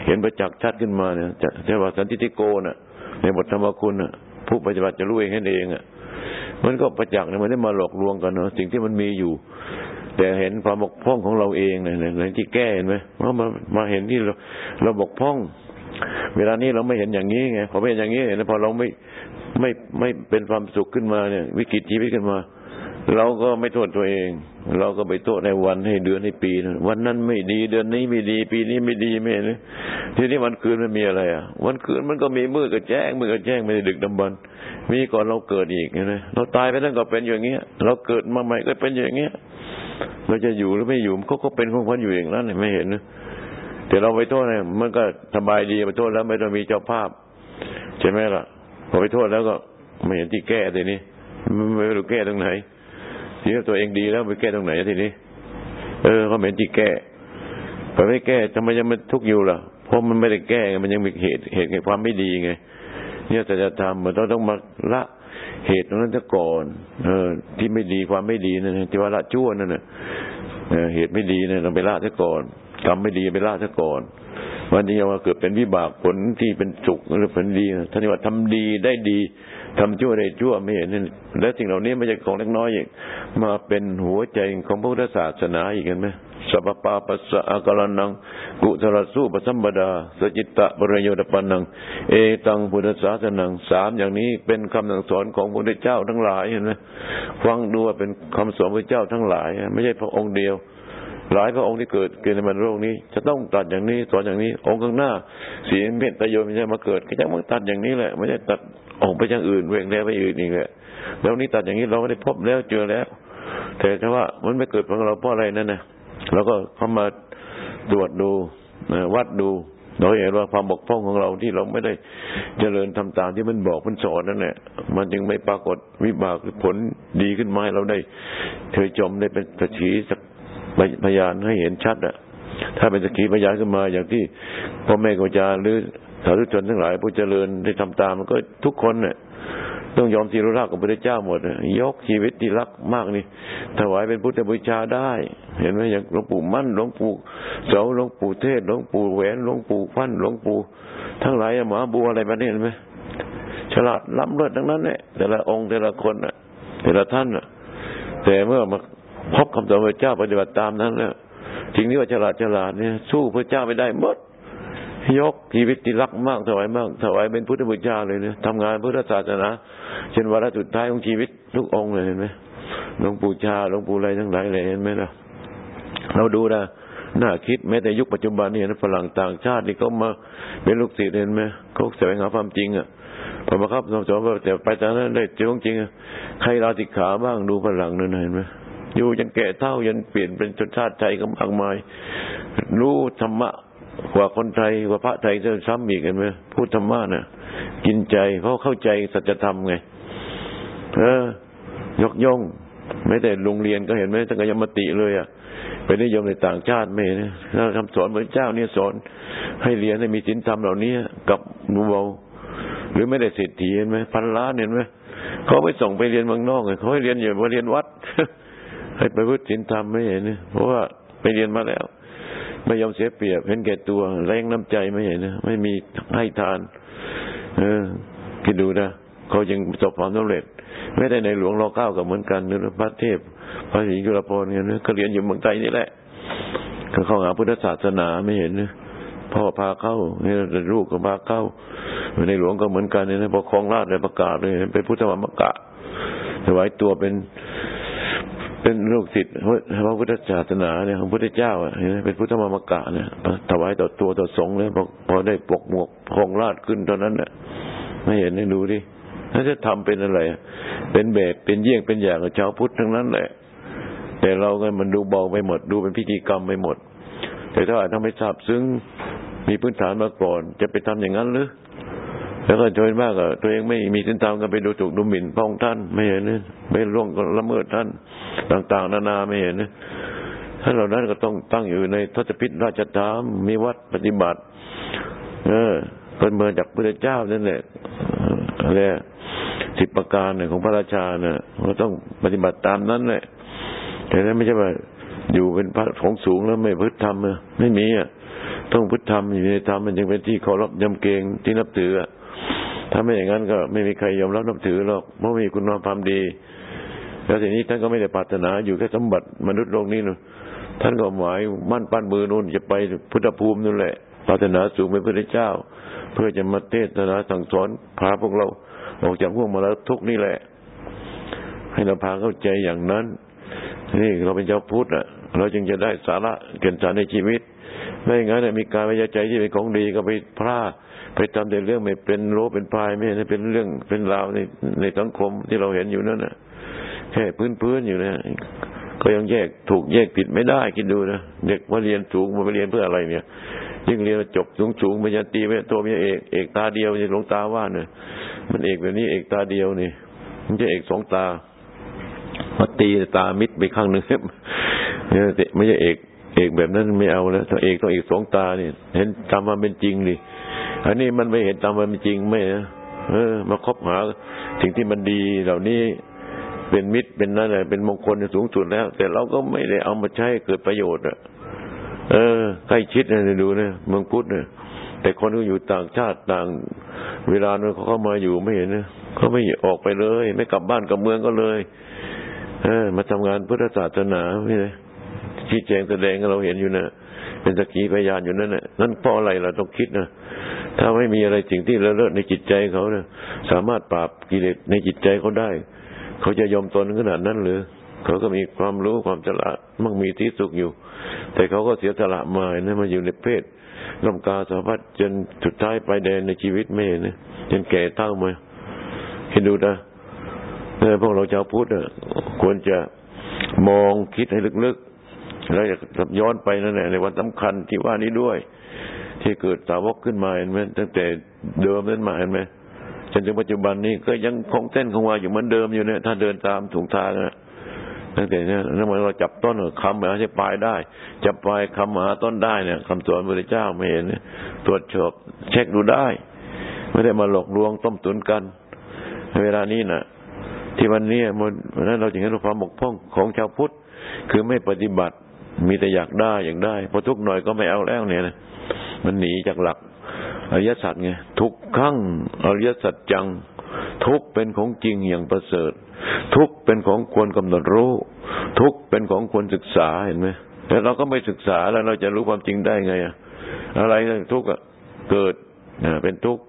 เห็นประจักษ์ชัดขึ้นมาเนี่ยจะเรียกว่าสันติโกน่ะ ในบทธรรมคุณน่ะ ผู้ปฏิบัติจะรู้เองเองอะ มันก็ประจักษ์นะมันได้มาหลอกลวงกันเนาะสิ่งที่มันมีอยู่ แต่เห็นความบกพร่องของเราเองเนี่ยในที่แก้เห็นไหมว่ามามาเห็นที่เราเราบกพร่อง เวลานี้เราไม่เห็นอย่างนี้ไงพอไม่เห็นอย่างนี้เห็นพอเราไม่ไม่ไม่เป็นความสุขขึ้นมาเนี่ย วิกฤตชีวิตขึ้นมา เราก็ไม่โทษตัวเอง เราก็ไปโทษในวันให้เดือนให้ปี วันนั้นไม่ดี เดือนนี้ไม่ดี ปีนี้ไม่ดีไม่เลยทีนี้วันคืนมันมีอะไรอะ วันคืนมันก็มีมืดกับแจ้งมืดกับแจ้งไม่ได้ดึกดำบรรมีก่อนเราเกิดอีกนะเราตายไปนั่นก็เป็นอย่างเงี้ย เราเกิดมาใหม่ก็เป็นอย่างเงี้ย เราจะอยู่หรือไม่อยู่เขาก็เป็นของคนอยู่อย่างนั้นไม่เห็นนะแต่เราไปโทษเนี่ยมันก็สบายดีไปโทษแล้วไม่ต้องมีเจ้าภาพใช่ไหมล่ะพอไปโทษแล้วก็ไม่เห็นที่แก้ทีนี้ไม่รู้แก้ตรงไหน ทีนี้ตัวเองดีแล้วไปแก้ตรงไหนทีนี้ เออเขาเหม็นที่แก้พอไม่แก้ทำไมยังมันทุกข์อยู่ล่ะเพราะมันไม่ได้แก้มันยังมีเหตุเหตุแห่งความไม่ดีไง เนี่ยแต่จะทำมันต้องต้องมาละเหตุนั้นซะก่อน เออ ที่ไม่ดีความไม่ดีนั่นที่ว่าละชั่วนั่นน่ะเหตุไม่ดีนี่ยเราไปละซะก่อนกรรมไม่ดีไปละซะก่อนวันนี้ว่าเกิดเป็นวิบากผลที่เป็นสุขหรือผลดีท่านว่าทำดีได้ดี ทำชั่วได้ชั่วไม่เห็นนั่นและสิ่งเหล่านี้ไม่ใช่ของเล็กน้อยอีกมาเป็นหัวใจของพระพุทธศาสนาอีกเห็นไหมสัพปาปัสสะอการนัง กุศลสู้ปสัมบดา สจิตตะบริโยตปันนัง เอตังพุทธศาสนังสามอย่างนี้เป็นคำสั่งสอนของพระพุทธเจ้าทั้งหลายเห็นไหมฟังดูว่าเป็นคำสอนพระเจ้าทั้งหลาย ไม่ใช่พระองค์เดียวหลายพระองค์ที่เกิดเกิดในบรรโลกนี้ จะต้องตัดอย่างนี้สอนอย่างนี้ องค์ข้างหน้าสีเพชรตะโยมไม่ใช่มาเกิดก็จะมาตัดอย่างนี้แหละ ไม่ใช่ตัด ออกไปอย่างอื่นเวงแล้วไปอื่นอีกแหละแล้วนี้ตัดอย่างนี้เราไม่ได้พบแล้วเจอแล้ว แต่ถ้าว่ามันไม่เกิดของเราเพราะอะไรนั่นนะเราก็เข้ามาตรวจดูวัดดูเราเห็นว่าความบกพร่องของเราที่เราไม่ได้เจริญทำตามที่มันบอกมันสอนนั่นแหละมันจึงไม่ปรากฏวิบากผลดีขึ้นมาให้เราได้เคยจมได้เป็นสักขีสักพยานให้เห็นชัดอะถ้าเป็นสักขีพยานขึ้นมาอย่างที่พ่อแม่กรจาหรือ สาธุชนทั้งหลายผู้เจริญได้ทำตามมันก็ทุกคนเนี่ยต้องยอมทีรุรากับพระเจ้าหมด ยกชีวิตที่รักมากนี่ถวายเป็นพุทธบูชาได้ เห็นไหมอย่างหลวงปู่มั่นหลวงปู่เสาหลวงปู่เทศหลวงปู่แหวนหลวงปู่ฟันหลวงปู่ทั้งหลายหมาบัวอะไรแบบนี้เห็นไหมฉลาดล้ำเลิศทั้งนั้นเนี่ยแต่ละองค์แต่ละคนอะ แต่ละท่านอะ แต่เมื่อมาพบคำสอนพระเจ้าปฏิบัติตามนั้นแล้วสิ่งที่ว่าฉลาดฉลาดเนี่ยสู้พระเจ้าไม่ได้หมด ยกชีวิตที่รักมากถวายมากถวายเป็นพุทธบูชาเลยเนี่ยทำงานพุทธศาสนาเช่นวาระสุดท้ายของชีวิตทุกองค์เลยเห็นไหมหลวงปู่ชาหลวงปู่อะไรทั้งหลายเลยเห็นไหมล่ะเราดูนะน่าคิดแม้แต่ยุคปัจจุบันนี่นะฝรั่งต่างชาติที่เขามาเป็นลูกศิษย์เห็นไหมเขาแสวงหาความจริงอะพอมาครับสอนสอนแต่ไปตอนนั้นได้เจอจริงใครลาติขาบ้างดูฝรั่งนั่นเห็นไหมอยู่จนแก่เท่ายันเปลี่ยนเป็นชนชาติไทยก็มากมายรู้ธรรมะ กว่าคนไทยกว่าพระไทยจะซ้ำอีกเห็นไหมพูดธรรมะน่ะ กินใจ เพราะเข้าใจสัจธรรมไง เออยกย่องไม่แต่โรงเรียนก็เห็นไหมทั้งกยมติเลยอะไปนิยมในต่างชาติไม่นะถ้าคำสอนพระเจ้าเนี่ยสอน ให้เรียนให้มีศีลธรรมเหล่านี้กับนูเบาหรือไม่ได้เศรษฐีเห็นไหมพันล้านเห็นไหมเขาไปส่งไปเรียนเมืองนอกเขาให้เรียนอยู่มาเรียนวัด ให้ไปพุทธศีลธรรมไม่เห็นเพราะว่าไปเรียนมาแล้ว ไม่ยอมเสียเปรียบเห็นแก่ตัวแรงน้ำใจไม่เห็นนะไม่มีให้ทาน เออคิดดูนะเขายังประสบความสำเร็จไม่ได้ในหลวงรอเก้ากับเหมือนกันนึกพระเทพพระศรีจุฬาภรณ์เนี่ยก็เรียนอยู่เมืองไทยนี่แหละก็เข้าหาพุทธศาสนาไม่เห็นนะพ่อพาเข้าเนี่ยลูกก็พาเข้าในหลวงก็เหมือนกันเนี่ยพอคลองราชเลยประกาศเลยเป็นพุทธมรรมกะถวายตัวเป็น เป็นลูกศิษย์พระพุทธศาสนาเนี่ยของพระพุทธเจ้าอะเป็นพุทธมามกะเนี่ยถวายต่อตัวต่อสงฆ์เลยพอได้ปกหมวกพองราดขึ้นตอนนั้นเนี่ยไม่เห็นให้ดูดิถ้าจะทำเป็นอะไร เป็นแบบเป็นเยี่ยงเป็นอย่างกับชาวพุทธทั้งนั้นแหละ แต่เราก็มันดูเบาไปหมด ดูเป็นพิธีกรรมไปหมด แต่ถ้าทำไม่ทราบซึ้งมีพื้นฐานมาก่อน จะไปทำอย่างนั้นหรือ แล้วก็โดยมากอะตัวเองไม่มีสินธรรมกันไปดูถูกดูหมิ่นพระองค์ท่านไม่เห็นนะไม่ล่วงละเมิดท่านต่าง ๆ นานาไม่เห็นนะท่านเหล่านั้นก็ต้องตั้งอยู่ในทศพิธราชธรรมมีวัดปฏิบัติ เออเป็นเมือจากพระเจ้านั่นแหละอะไรสิบประการเนี่ยของพระราชาเนี่ยก็ต้องปฏิบัติตามนั้นแหละแต่นั้นไม่ใช่ว่าอยู่เป็นพระของสูงแล้วไม่พึ่ธรรมไม่มีอะ ต้องพึ่ธธรรมอยู่ในธรรมมันจึงเป็นที่เคารพยำเกรงที่นับถือถ้าไม่อย่างนั้นก็ไม่มีใครยอมรับนับถือหรอกเพราะมีคุณความดี แล้วทีนี้ท่านก็ไม่ได้ปรารถนาอยู่แค่สมบัติมนุษย์โลกนี้นะท่านก็หมายมั่นปั้นมือนู่นจะไปพุทธภูมินั่นแหละปรารถนาสูงเป็นพระเจ้า เพื่อจะมาเทศนาสั่งสอนพาพวกเราออกจากพวกมาแล้วทุกนี่แหละ ให้เราพาเข้าใจอย่างนั้น นี่เราเป็นเจ้าพุทธอะ เราจึงจะได้สาระเกินสารในชีวิต ไม่อย่างนั้นมีการวิจัยใจที่เป็นของดีก็ไปพลาดไปทำแต่เรื่องไม่เป็นโลเป็นพายไม่ใช่เป็นเรื่องเป็นราวในในสังคมที่เราเห็นอยู่นั่นนะแค่พื้นพื้นอยู่นะก็ยังแยกถูกแยกผิดไม่ได้คิดดูนะเด็กมาเรียนสูงมาไปเรียนเพื่ออะไรเนี่ยยิ่งเรียนจบสูงสูงปริญญาตรีไม่ตัวมีเอกเอกตาเดียวจะหลวงตาว่าเนี่ยมันเอกแบบนี้เอกตาเดียวนี่มันจะเอกสองตามาตีตามิดไปข้างหนึ่งเนี่ยไม่ใช่เอก เอกแบบนั้นไม่เอาแล้วถ้าเอกต้องเอกสองตาเนี่ย เห็นตามมาเป็นจริงดิอันนี้มันไม่เห็นตามมันจริงไม่นะเออ มาคบหาสิ่งที่มันดีเหล่านี้เป็นมิตรเป็นนั่นแหละเป็นมงคลสูงสุดแล้ว แต่เราก็ไม่ได้เอามาใช้เกิดประโยชน์อะเออใกล้ชิดนะดูนะเมืองพุทธเนี่ยแต่คนที่อยู่ต่างชาติต่าง เวลาเนี่ยเขาเข้ามาอยู่ไม่เห็นนะเขาไม่ออกไปเลย ไม่กลับบ้านกลับเมืองก็เลย เออ มาทำงานพุทธศาสนาไม่เลย ชี้แจงแสดงเราเห็นอยู่นะเป็นสกีพยานอยู่นั่นแหละนั่นเพราะอะไรเราต้องคิดนะถ้าไม่มีอะไรสิ่งที่เลอะเลอะในจิตใจเขาเนะสามารถปราบกิเลสในจิตใจเขาได้ เขาจะยอมตนขนาดนั้นหรือเขาก็มีความรู้ความฉลาดมั่งมีที่สุขอยู่ แต่เขาก็เสียสละมาเนี่ยมาอยู่ในเพศลำกาสาพัดจนสุดท้ายไปแดนในชีวิตไม่เห็นนะจนแก่เท่ามาเห็นดูนะพวกเราชาวพุทธควรจะมองคิดให้ลึกๆ แล้วจะย้อนไปนั่นแหละในวันสำคัญที่ว่านี้ด้วย ที่เกิดสาวกขึ้นมาเห็นไหมตั้งแต่เดิมนั้นมาเห็นไหมจนถึงปัจจุบันนี้ก็ยังคงเส้นคงวาอยู่เหมือนเดิมอยู่เนี่ยถ้าเดินตามถุงทางนะตั้งแต่เนี่ยนั่นหมายเราจับต้นคำหาใช่ปลายได้ จับปลายคำหาต้นได้เนี่ยคำสอนพระเจ้าไม่เห็นตรวจสอบเช็คดูได้ ไม่ได้มาหลอกลวงต้มตุนกันเวลานี้นะ่ะ ที่วันนี้มันนั้นเราจึงเห็นความบกพร่องของชาวพุทธคือไม่ปฏิบัติ มีแต่อยากได้อยากได้พอทุกหน่อยก็ไม่เอาแล้วเนี่ยนะมันหนีจากหลักอริยสัจไงทุกขั้งอริยสัจจัง ทุกเป็นของจริงอย่างประเสริฐ ทุกเป็นของควรกำหนดรู้ ทุกเป็นของควรศึกษาเห็นไหมแต่เราก็ไม่ศึกษาแล้วเราจะรู้ความจริงได้ไงอะอะไรทุกข์เกิดเป็นทุกข์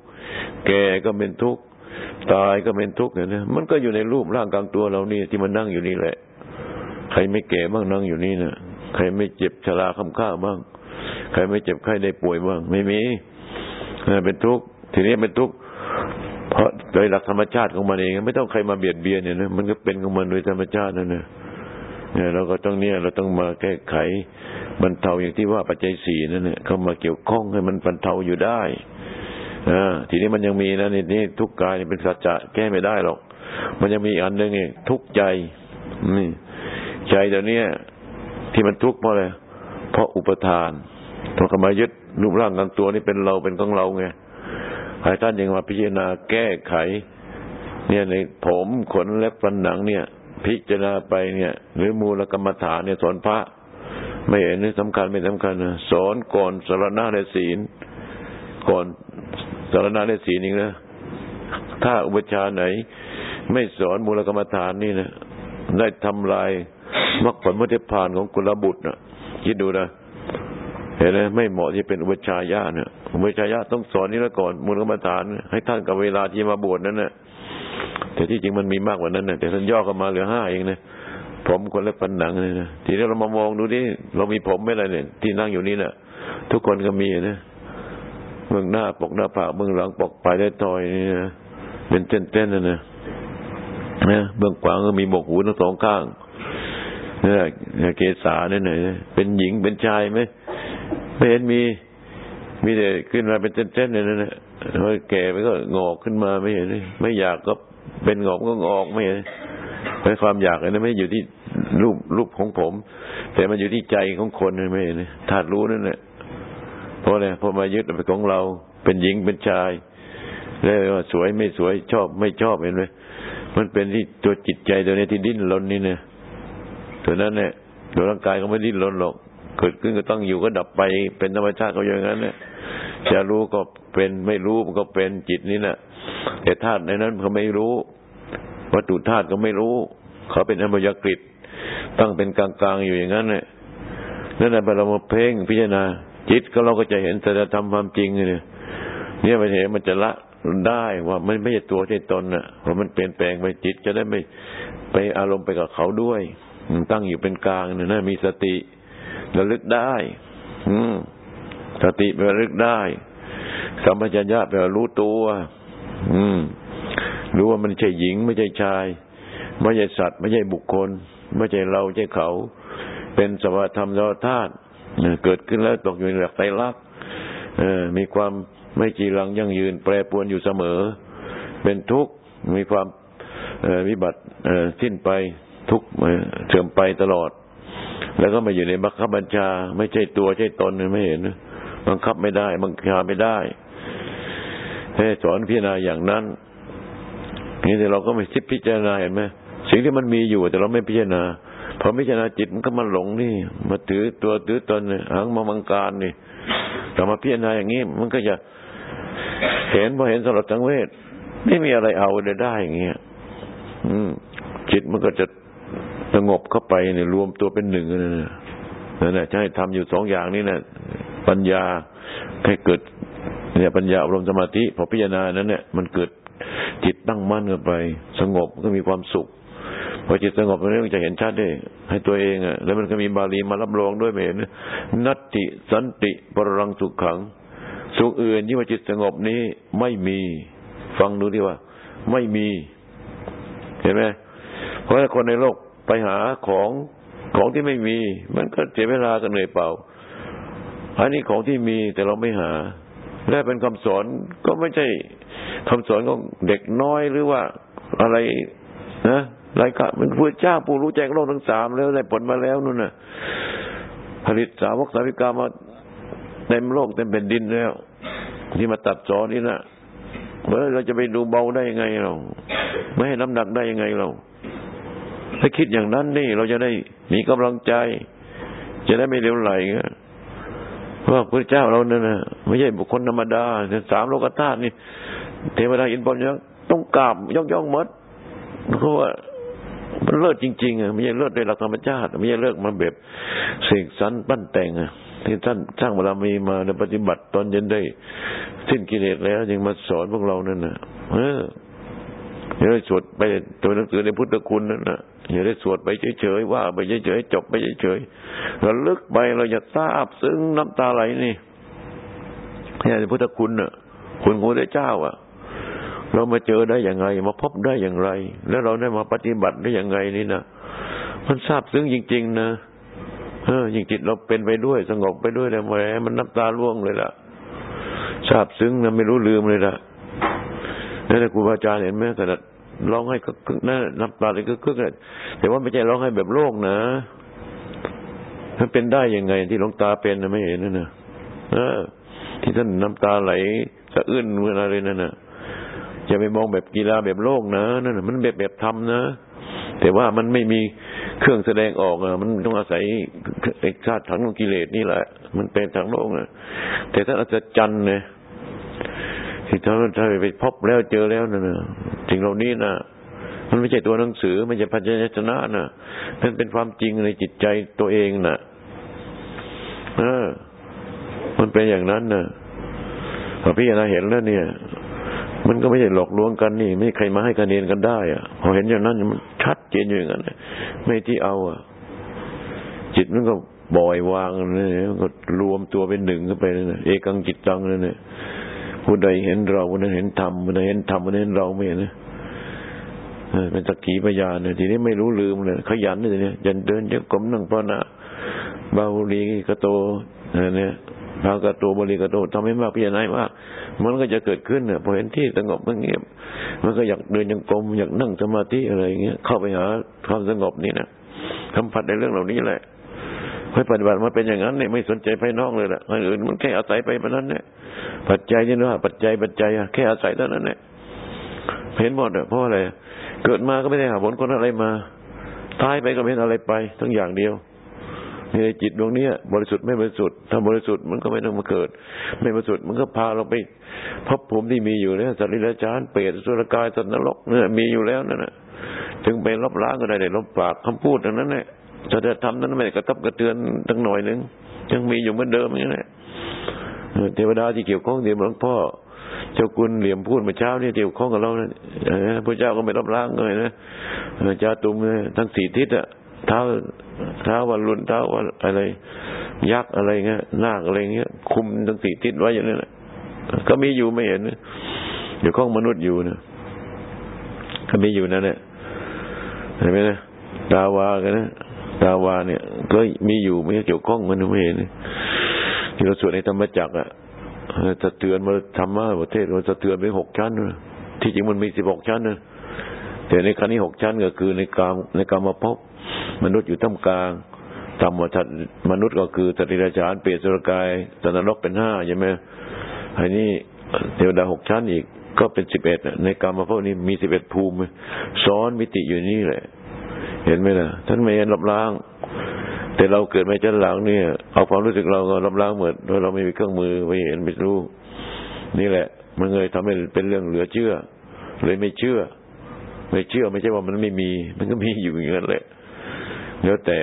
แก่ก็เป็นทุกข์ตายก็เป็นทุกข์เนี่ยมันก็อยู่ในรูปร่างกลางตัวเรานี่ที่มันนั่งอยู่นี่แหละ ใครไม่แก่บ้างนั่งอยู่นี่นะ ใครไม่เจ็บชราคำข้าบ้าง ใครไม่เจ็บไข้ได้ป่วยบ้าง ไม่มีเป็นทุกข์ทีนี้เป็นทุกข์เพราะโดยหลักธรรมชาติของมันเอง ไม่ต้องใครมาเบียดเบียนเนี่ยนะมันก็เป็นของมันโดยธรรมชาตินั่นนะเนี่ยเราก็ต้องเนี่ยเราต้องมาแก้ไขบรรเทาอย่างที่ว่าปัจจัยสี่นั่นเนี่ยเข้ามาเกี่ยวข้องให้มันบรรเทาอยู่ได้อทีนี้มันยังมีนะนี่นี่ทุกกายเป็นสัจจะแก้ไม่ได้หรอก มันยังมีอันหนึ่งเองทุกใจนี่ใจเดี๋ยวนี้ ที่มันทุกข์เพราะอะไรเพราะอุปทานเพราะกมายึดรูปร่างกางตัวนี่เป็นเราเป็นของเราไงหายท่านยังมาพิจารณาแก้ไข เนี่ยในผมขนเล็บฟันหนังเนี่ย พิจารณาไปเนี่ย หรือมูลกรรมฐานเนี่ยสอนพระ ไม่เห็นนี่สำคัญไม่สำคัญนะสอนก่อนสารณะในศีล ก่อนสารณะในศีลนี่นะถ้าอุปชาไหน ไม่สอนมูลกรรมฐานนี่นะได้ทำลาย มรรคผลมรรคผานของกุลบุตรนะคิดดูนะเห็นไหมไม่เหมาะที่เป็นอุปชายะเนี่ยอุปชายะต้องสอนนี้แล้วก่อนมูลกรรมฐาน ให้ท่านกับเวลาที่มาบวชนั้นนะแต่ที่จริงมันมีมากกว่านั้นนะแต่ท่านย่อกันมาเหลือห้าเองนะผมคนละปันหนังเลยนะทีนี้เรามามองดูดิเรามีผมไม่ะไรเนี่ย ที่นั่งอยู่นี่นะ่ะ ทุกคนก็มีนะเบื้องหน้าปกหน้าผากเบื้องหลังปกปลายได้ตอยนี่นะเป็นเต้นๆนะนะนะเบื้องขวางก็มีหมกหูทั้งสองข้าง เนี่ยเกษาเนี่ยไหนเป็นหญิงเป็นชายไหมไม่เห็นมี มีแต่ขึ้นมาเป็นเส้นๆเนี่ยนะพอแก่ไปก็งอกขึ้นมาไม่เห็นไม่อยากก็เป็นงอกก็งอกไม่เห็นเป็นความอยากนะไม่อยู่ที่รูปรูปของผม แต่มันอยู่ที่ใจของคนไม่เห็นถาดรู้นั่นแหละเพราะอะไรพอมายึดเป็นของเรา เป็นหญิงเป็นชายแล้วว่าสวยไม่สวยชอบไม่ชอบเห็นไหมมันเป็นที่ตัวจิตใจตัวนี้ที่ดิ้นรนนี่เนี่ย ตัวนั้นเนี่ยตัวร่างกายก็ไม่ดิ้นรนหรอกเกิดขึ้นก็ต้องอยู่ก็ดับไปเป็นธรรมชาติเขาอย่างนั้นเนี่ยจะรู้ก็เป็นไม่รู้มันก็เป็นจิตนี้นะ่ะแต่ธาตุในนั้นเขาไม่รู้ วัตถุธาตุก็ไม่รู้ เขาเป็นอมยกฤตตั้งเป็นกลางๆอยู่อย่างนั้นเนี่ยนั่นแหละเรามาเพ่งพิจารณาจิตก็เราก็จะเห็นสัจธรรมความจริงเนี่ยเนี่ยมันเห็นมันจะละได้ว่ามันไม่ใช่ตัวใช่ตนน่ะเพราะมันเปลี่ยนแปลงไปจิตจะได้ไม่ไปอารมณ์ไปกับเขาด้วย ตั้งอยู่เป็นกลางเนี่ยนะมีสติระลึกได้ อืมสติระลึกได้ สัมปชัญญะแปลว่ารู้ตัว อืมรู้ว่ามันไม่ใช่หญิงไม่ใช่ชาย ไม่ใช่สัตว์ ไม่ใช่บุคคล ไม่ใช่เราไม่ใช่เขา เป็นสภาวธรรมสภาวธาตุเกิดขึ้นแล้วตกอยู่ในหลักไตรลักษณ์มีความไม่จีรังยั่งยืน แปรปรวนอยู่เสมอ เป็นทุกข์มีความวิบัติสิ้นไป ทุกข์เสื่อมไปตลอด แล้วก็มาอยู่ในบังคับบัญชา ไม่ใช่ตัวใช่ตนไม่เห็นบังคับไม่ได้ บังคับไม่ได้ให้สอนพิจารณาอย่างนั้นนี่แต่เราก็ไม่คิดพิจารณาเห็นไหมสิ่งที่มันมีอยู่แต่เราไม่พิจารณาพอพิจารณาจิตมันก็มาหลงนี่มาถือตัวถือตนหังมามังการนี่แต่มาพิจารณาอย่างนี้มันก็จะเห็นพอเห็นสำหรับจังเวทไม่มีอะไรเอาได้ได้อย่างเงี้ยอืมจิตมันก็จะ สงบเข้าไปเนี่ยรวมตัวเป็นหนึ่งนั่นนะนั่นแหละใช่ทำอยู่สองอย่างนี้นะปัญญาให้เกิดเนี่ยปัญญาอารมณ์สมาธิพอพิจารณานั้นเนี่ยมันเกิดจิตตั้งมั่นกันไป สงบก็มีความสุขพอจิตสงบตรงนี้มันจะเห็นชัดได้ให้ตัวเองอะแล้วมันก็มีบาลีมารับรองด้วยไม่เห็นนัตติสันติปรรังสุขขัง สุขอื่นที่ว่าจิตสงบนี้ไม่มี ฟังดูที่ว่า ไม่มี เห็นไหมเพราะคนในโลก ไปหาของของที่ไม่มี มันก็เสียเวลากันเหนื่อยเปล่า อันนี้ของที่มีแต่เราไม่หา และเป็นคำสอนก็ไม่ใช่คำสอนของเด็กน้อยหรือว่าอะไรนะไรก็มันพระเจ้าปูรู้แจ้งโลกทั้งสามแล้วได้ผลมาแล้วนู่นน่ะ ผลิตสาวกสาวิกามาเต็มโลกเต็มแผ่นดินแล้ว ที่มาตัดสอนนี่นะเมื่อเราจะไปดูเบาได้ยังไงเราไม่ให้น้ำหนักได้ยังไงเรา ถ้าคิดอย่างนั้นนี่ เราจะได้มีกำลังใจ จะได้ไม่เร็วไหลเพราะพระเจ้าเราเนี่ยนะไม่ใช่บุคคลธรรมดาสามโลกธาตุนี่ เทวดาอินพรยังต้องกราบย่องย่องมดเพราะว่ามันเลิศจริงๆอะไม่ใช่เลิศโดยหลักธรรมชาติไม่ใช่เลิศมาแบบเสกสรรปั้นแต่งอะที่ท่านสร้างบารมีมาในปฏิบัติตอนเย็นได้ สิ้นกิเลสแล้วยังมาสอนพวกเรานั่นน่ะเอออย่าได้สวดไปตัวหนังสือในพุทธคุณนั่นน่ะ อย่าได้สวดไปเฉยๆว่าไปเฉยๆจบไปเฉยๆเราลึกไปเราจะทราบซึ้งน้ำตาไหลนี่นี่พุทธคุณน่ะ คุณของพระเจ้า อะ เรามาเจอได้อย่างไงมาพบได้อย่างไร แล้วเราได้มาปฏิบัติได้อย่างไงนี่นะมันทราบซึ้งจริง ๆ นะเออยิ่งจิตเราเป็นไปด้วยสงบไปด้วยเลยแหมมันน้ำตาร่วงเลยล่ะทราบซึ้งนะไม่รู้ลืมเลยล่ะนั่นแหละครูบาอาจารย์เห็นไหมขนาด ร้องให้ก็คึกนะน้ำตาเลยก็คึกเลยแต่ว่าไม่ใช่ร้องให้แบบโลกนะมันเป็นได้ยังไงที่หลวงตาเป็นนะไม่เห็นนะนะเออ ที่ท่านน้ำตาไหลสะอื้นเมื่ออะไรนั่นนะอย่าไปมองแบบกีฬาแบบโลกนะนั่นนะมันแบบแบบธรรมนะแต่ว่ามันไม่มีเครื่องแสดงออกอะมันต้องอาศัยเอกชาติถังของกิเลสนี่แหละ มันเป็นทางโลกนะแต่ถ้าอาจจะจันเนี่ย ที่ถ้าถ้าไปพบแล้วเจอแล้วนะสิ่งเหล่านี้นะมันไม่ใช่ตัวหนังสือไม่ใช่พันชนะนะมันเป็นความจริงในจิตใจตัวเองนะเออ มันเป็นอย่างนั้นนะพอพี่นาเห็นแล้วเนี่ย มันก็ไม่ใช่หลอกลวงกันนี่ ไม่ใครมาให้คะแนนกันได้อะพอเห็นอย่างนั้นมันชัดเจนอย่างนั้นไม่ที่เอาอะ จิตมันก็บ่อยวางนี่ก็รวมตัวเป็นหนึ่งเข้าไปนี่เอกังจิตตังนั่นเนี่ย ผู้ใดเห็นเราผู้นั้นเห็นธรรมผู้ใดเห็นธรรมผู้นั้นเห็นเราไม่เห็นนะเป็นสักขีพยานเนี่ยทีนี้ไม่รู้ลืมเลยขยันเลยเนี่ยยันเดินยอะกลมนั่งพนะบาลีกระโตเนี่ยพากระโตบริกระโตทำให้มากพิจารณามากมันก็จะเกิดขึ้นเนี่ยพอเห็นที่สงบมันเงียบ มันก็อยากเดินยังกลมอยากนั่งสมาธิอะไรเงี้ยเข้าไปหาความสงบนี่นะสัมผัสในเรื่องเหล่านี้แหละ ค่อยปฏิบัติมาเป็นอย่างนั้นเนี่ยไม่สนใจภายนอกเลยละอันอื่นมันแค่อาศัยไปแบบนั้นเนี่ยปัจจัยนี่นะปัจจัยปัจจัยแค่อาศัยเท่านั้นเนี่ยเห็นหมดอะเพราะอะไรเกิดมาก็ไม่ได้หาผลคนอะไรมาตายไปก็ไม่เห็นอะไรไปทั้งอย่างเดียวในจิตดวงนี้บริสุทธิ์ไม่บริสุทธิ์ถ้าบริสุทธิ์มันก็ไม่ต้องมาเกิด ไม่บริสุทธิ์มันก็พาเราไปพบภูมิที่มีอยู่แล้วสัตว์นิรจานเปรตสุรกายสัตว์นรกเนี่ยมีอยู่แล้วนั่นแหละถึงไปลบล้างก็ได้ได้ลบปากคำพูดอย่างนั้นแหละจะจะทำนั้นไม่กระทบกระเทือนตั้งหน่อยหนึ่งยังมีอยู่เหมือนเดิมอย่างนี้แหละเทวดาที่เกี่ยวข้องเดี๋ยวหลวงพ่อเจ้าคุณเหลี่ยมพูดเมื่อเช้านี่เกี่ยวข้องกับเราเนี่ยพระเจ้าก็ไม่ลบล้างเลยนะจ้าตุมทั้งสี่ทิศอะเท้าเท้าวันรุนเท้าวันอะไร ยักษ์อะไรเงี้ยนาคอะไรเงี้ยคุมทั้งสี่ทิศไว้อย่างนี้แหละก็มีอยู่ไม่เห็นเดี๋ยวข้องมนุษย์อยู่นะก็มีอยู่นั่นแหละเห็นไหมนะดาวากันนะ ดาวาเนี่ย ก็มีอยู่ไม่เกี่ยวข้องมันไม่เห็นที่เราสวดในธรรมจักรอะจะเตือนมาธรรมะประเทศเราจะเตือนไปหกชั้นที่จริงมันมีสิบหกชั้นนะแต่ในครั้นี้หกชั้นก็คือในกามในกามมาพบมนุษย์อยู่ท่ามกลางธรรมชัดมนุษย์ก็คือสติราชานเปรตสุรกายสันนรกเป็นห้าใช่ไหมอันนี้เทวดาหกชั้นอีกก็เป็นสิบเอ็ดในกรรมพวกนี้มีสิบเอ็ดภูมิ ซ้อนมิติอยู่นี่แหละ เห็นไหมล่ะ ท่านไม่เห็นลบล้าง แต่เราเกิดมาชั้นหลังเนี่ย เอาความรู้สึกเราก็ลบล้างหมดโดยเราไม่มีเครื่องมือไม่เห็นไม่รู้ นี่แหละ มันเลยทำให้เป็นเรื่องเหลือเชื่อ เลยไม่เชื่อ ไม่เชื่อไม่ใช่ว่ามันไม่มี มันก็มีอยู่อย่างนั้นแหละแล้วแต่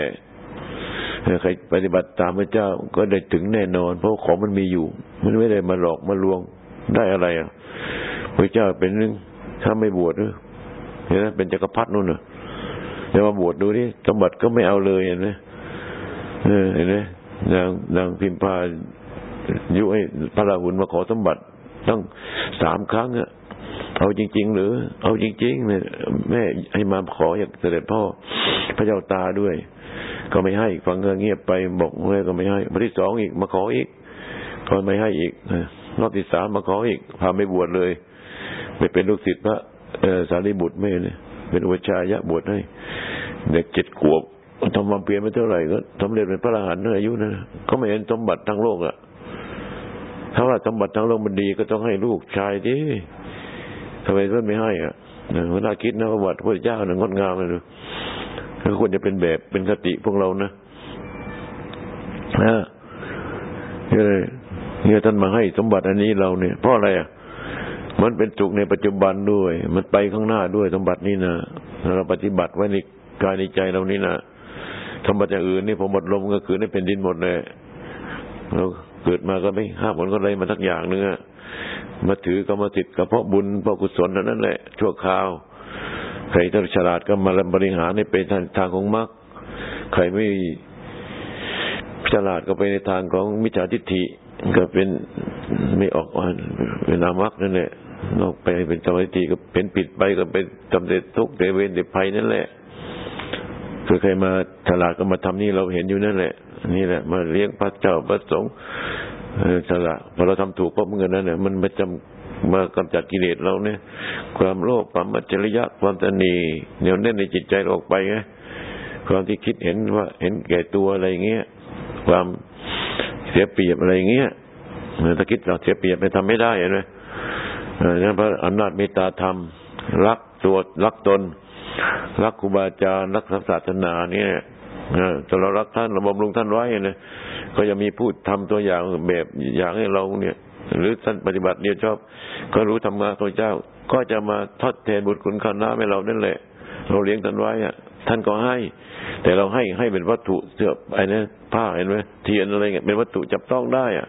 ใครปฏิบัติตามพระเจ้าก็ได้ถึงแน่นอน เพราะของมันมีอยู่ มันไม่ได้มาหลอกมาลวงได้อะไรอะพระเจ้าเป็นนึงถ้าไม่บวชเห็นไหมเป็นจักรพรรดินู่นเน่ะ เดี๋ยวมาบวชดูนี่สมบัติก็ไม่เอาเลยเห็นไหมเห็นไหมนางนางพิมพายุให้พระราหุลมาขอสมบัติตั้งสามครั้งอะเอาจริง ๆ หรือ เอาจริงๆเนี่ยแม่ให้มาขออยากเสด็จพ่อ พระเจ้าตาด้วย ก็ไม่ให้ฟังเงียบไปบอกแม่ก็ไม่ให้มาที่สองอีกมาขออีกก็ไม่ให้อีกรอบที่สามมาขออีกพาไม่บวชเลยไม่เป็นลูกศิษย์พระสารีบุตรไม่เลย เป็นอุปชายะบวชให้เด็กเจ็ดขวบทำมาเปลี่ยนไปเท่าไหร่ก็สำเร็จเป็นพระอรหันต์อายุนะก็ไม่เห็นสมบัติทั้งโลกอะถ้าว่าสมบัติทั้งโลกมันดีก็ต้องให้ลูกชายดิทำไมเพื่อนไม่ให้อะเวลาคิดนะประวัติพระเจ้าเนี่ยงดงามเลยดูก็ควรจะเป็นแบบเป็นคติพวกเรานะนะเนี่ยเนี่ยท่านมาให้สมบัติอันนี้เราเนี่ยเพราะอะไรอะ มันเป็นสุขในปัจจุบันด้วย มันไปข้างหน้าด้วยสมบัตินี้นะเราปฏิบัติไว้ในกายในใจเรานี้นะสมบัติอื่นนี่ผมหมดลมก็คือในเป็นดินหมดเลยเราเกิดมาก็ไม่ห้ามผลก็เลยมาทักอย่างเนื้อมาถือกรรมสิทธิ์กับเพราะบุญเพราะกุศลนั่นแหละ ชั่วคราว ใครถ้าฉลาดก็มาบริหารในเป็นทางของมรรคใครไม่ฉลาดก็ไปในทางของมิจฉาทิฏฐิก็เป็นไม่ออกอ้อนเป็นนามรรคนั่นแหละ นอกไปเป็นสมาธิก็เป็นผิดไปก็เป็นจำเด็ดทุกเดเวนเดภัยนั่นแหละคือใครมาฉลาดก็มาทำนี่เราเห็นอยู่นั่นแหละ นี่แหละ มาเลี้ยงพระเจ้าพระสงฆ์ฉลาดพอเราทำถูกเพราะเงินนั้นเนี่ยมันมาจำมากำจัดกิเลสเราเนี่ย ความโลภความมัจฉริยะความตนีเหนียวแน่นในจิตใจออกไปไงความที่คิดเห็นว่าเห็นแก่ตัวอะไรเงี้ยความเสียเปรียบอะไรเงี้ยถ้าคิดเราเสียเปรียบไปทำไม่ได้เห็นไหม นั่นพระอำนาจเมตตาธรรม รักตัวรักตน รักครูบาอาจารย์รักศาสนาเนี่ยถ้าเรารักท่านเราบำรุงท่านไว้เนี่ยก็จะมีพูดทำตัวอย่างแบบอย่างให้เราเนี่ย หรือท่านปฏิบัติเรียนชอบ ก็รู้ธรรมะตัวเจ้า ก็จะมาทดแทนบุญคุณคุณน้าให้เรานั่นแหละ เราเลี้ยงท่านไว้อะท่านก็ให้ แต่เราให้ให้เป็นวัตถุเสื้อไอ้นี่ผ้าเห็นไหมเทียนอะไรเงี้ยเป็นวัตถุจับต้องได้อะ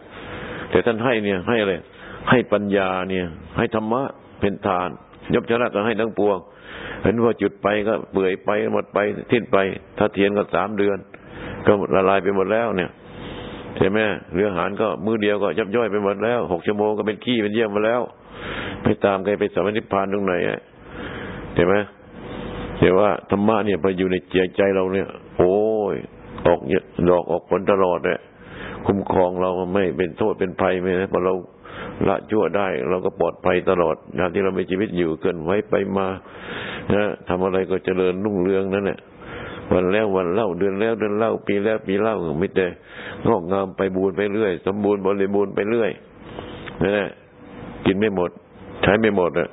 แต่ท่านให้เนี่ยให้อะไร ให้ปัญญาเนี่ย ให้ธรรมะเป็นทานยบชนะก็ให้ทั้งปวง เห็นว่าจุดไปก็เปื่อยไปหมดไปทิ้นไป ถ้าเทียนก็สามเดือน ก็ละลายไปหมดแล้วเนี่ยใช่ไหมเรือหารก็มือเดียวก็ยับย่อยไปหมดแล้วหกชั่วโมงก็เป็นขี้เป็นเยี่ยมมาแล้ว ไม่ตามใครไปสวรรค์นิพพานตรงไหนอะเห็นไหมแต่ว่าธรรมะเนี่ยไปอยู่ในใจใจเราเนี่ย โอ้ยออกดอกออกผลตลอดเนี่ยคุ้มครองเราไม่เป็นโทษเป็นภัยไม่นะพอเรา ละชั่วได้ เราก็ปลอดภัยตลอดงานที่เรามีชีวิตอยู่เกินไว้ไปมานะทำอะไรก็เจริญรุ่งเรืองนั่นแหละวันแล้ววันเล่าเดือนแล้วเดือนเล่าปีแล้วปีเล่าไม่แต่งอกงามไปบูรไปเรื่อย สมบูรณ์บริบูรณ์ไปเรื่อยนั่นแหละกินไม่หมด ใช้ไม่หมดอะ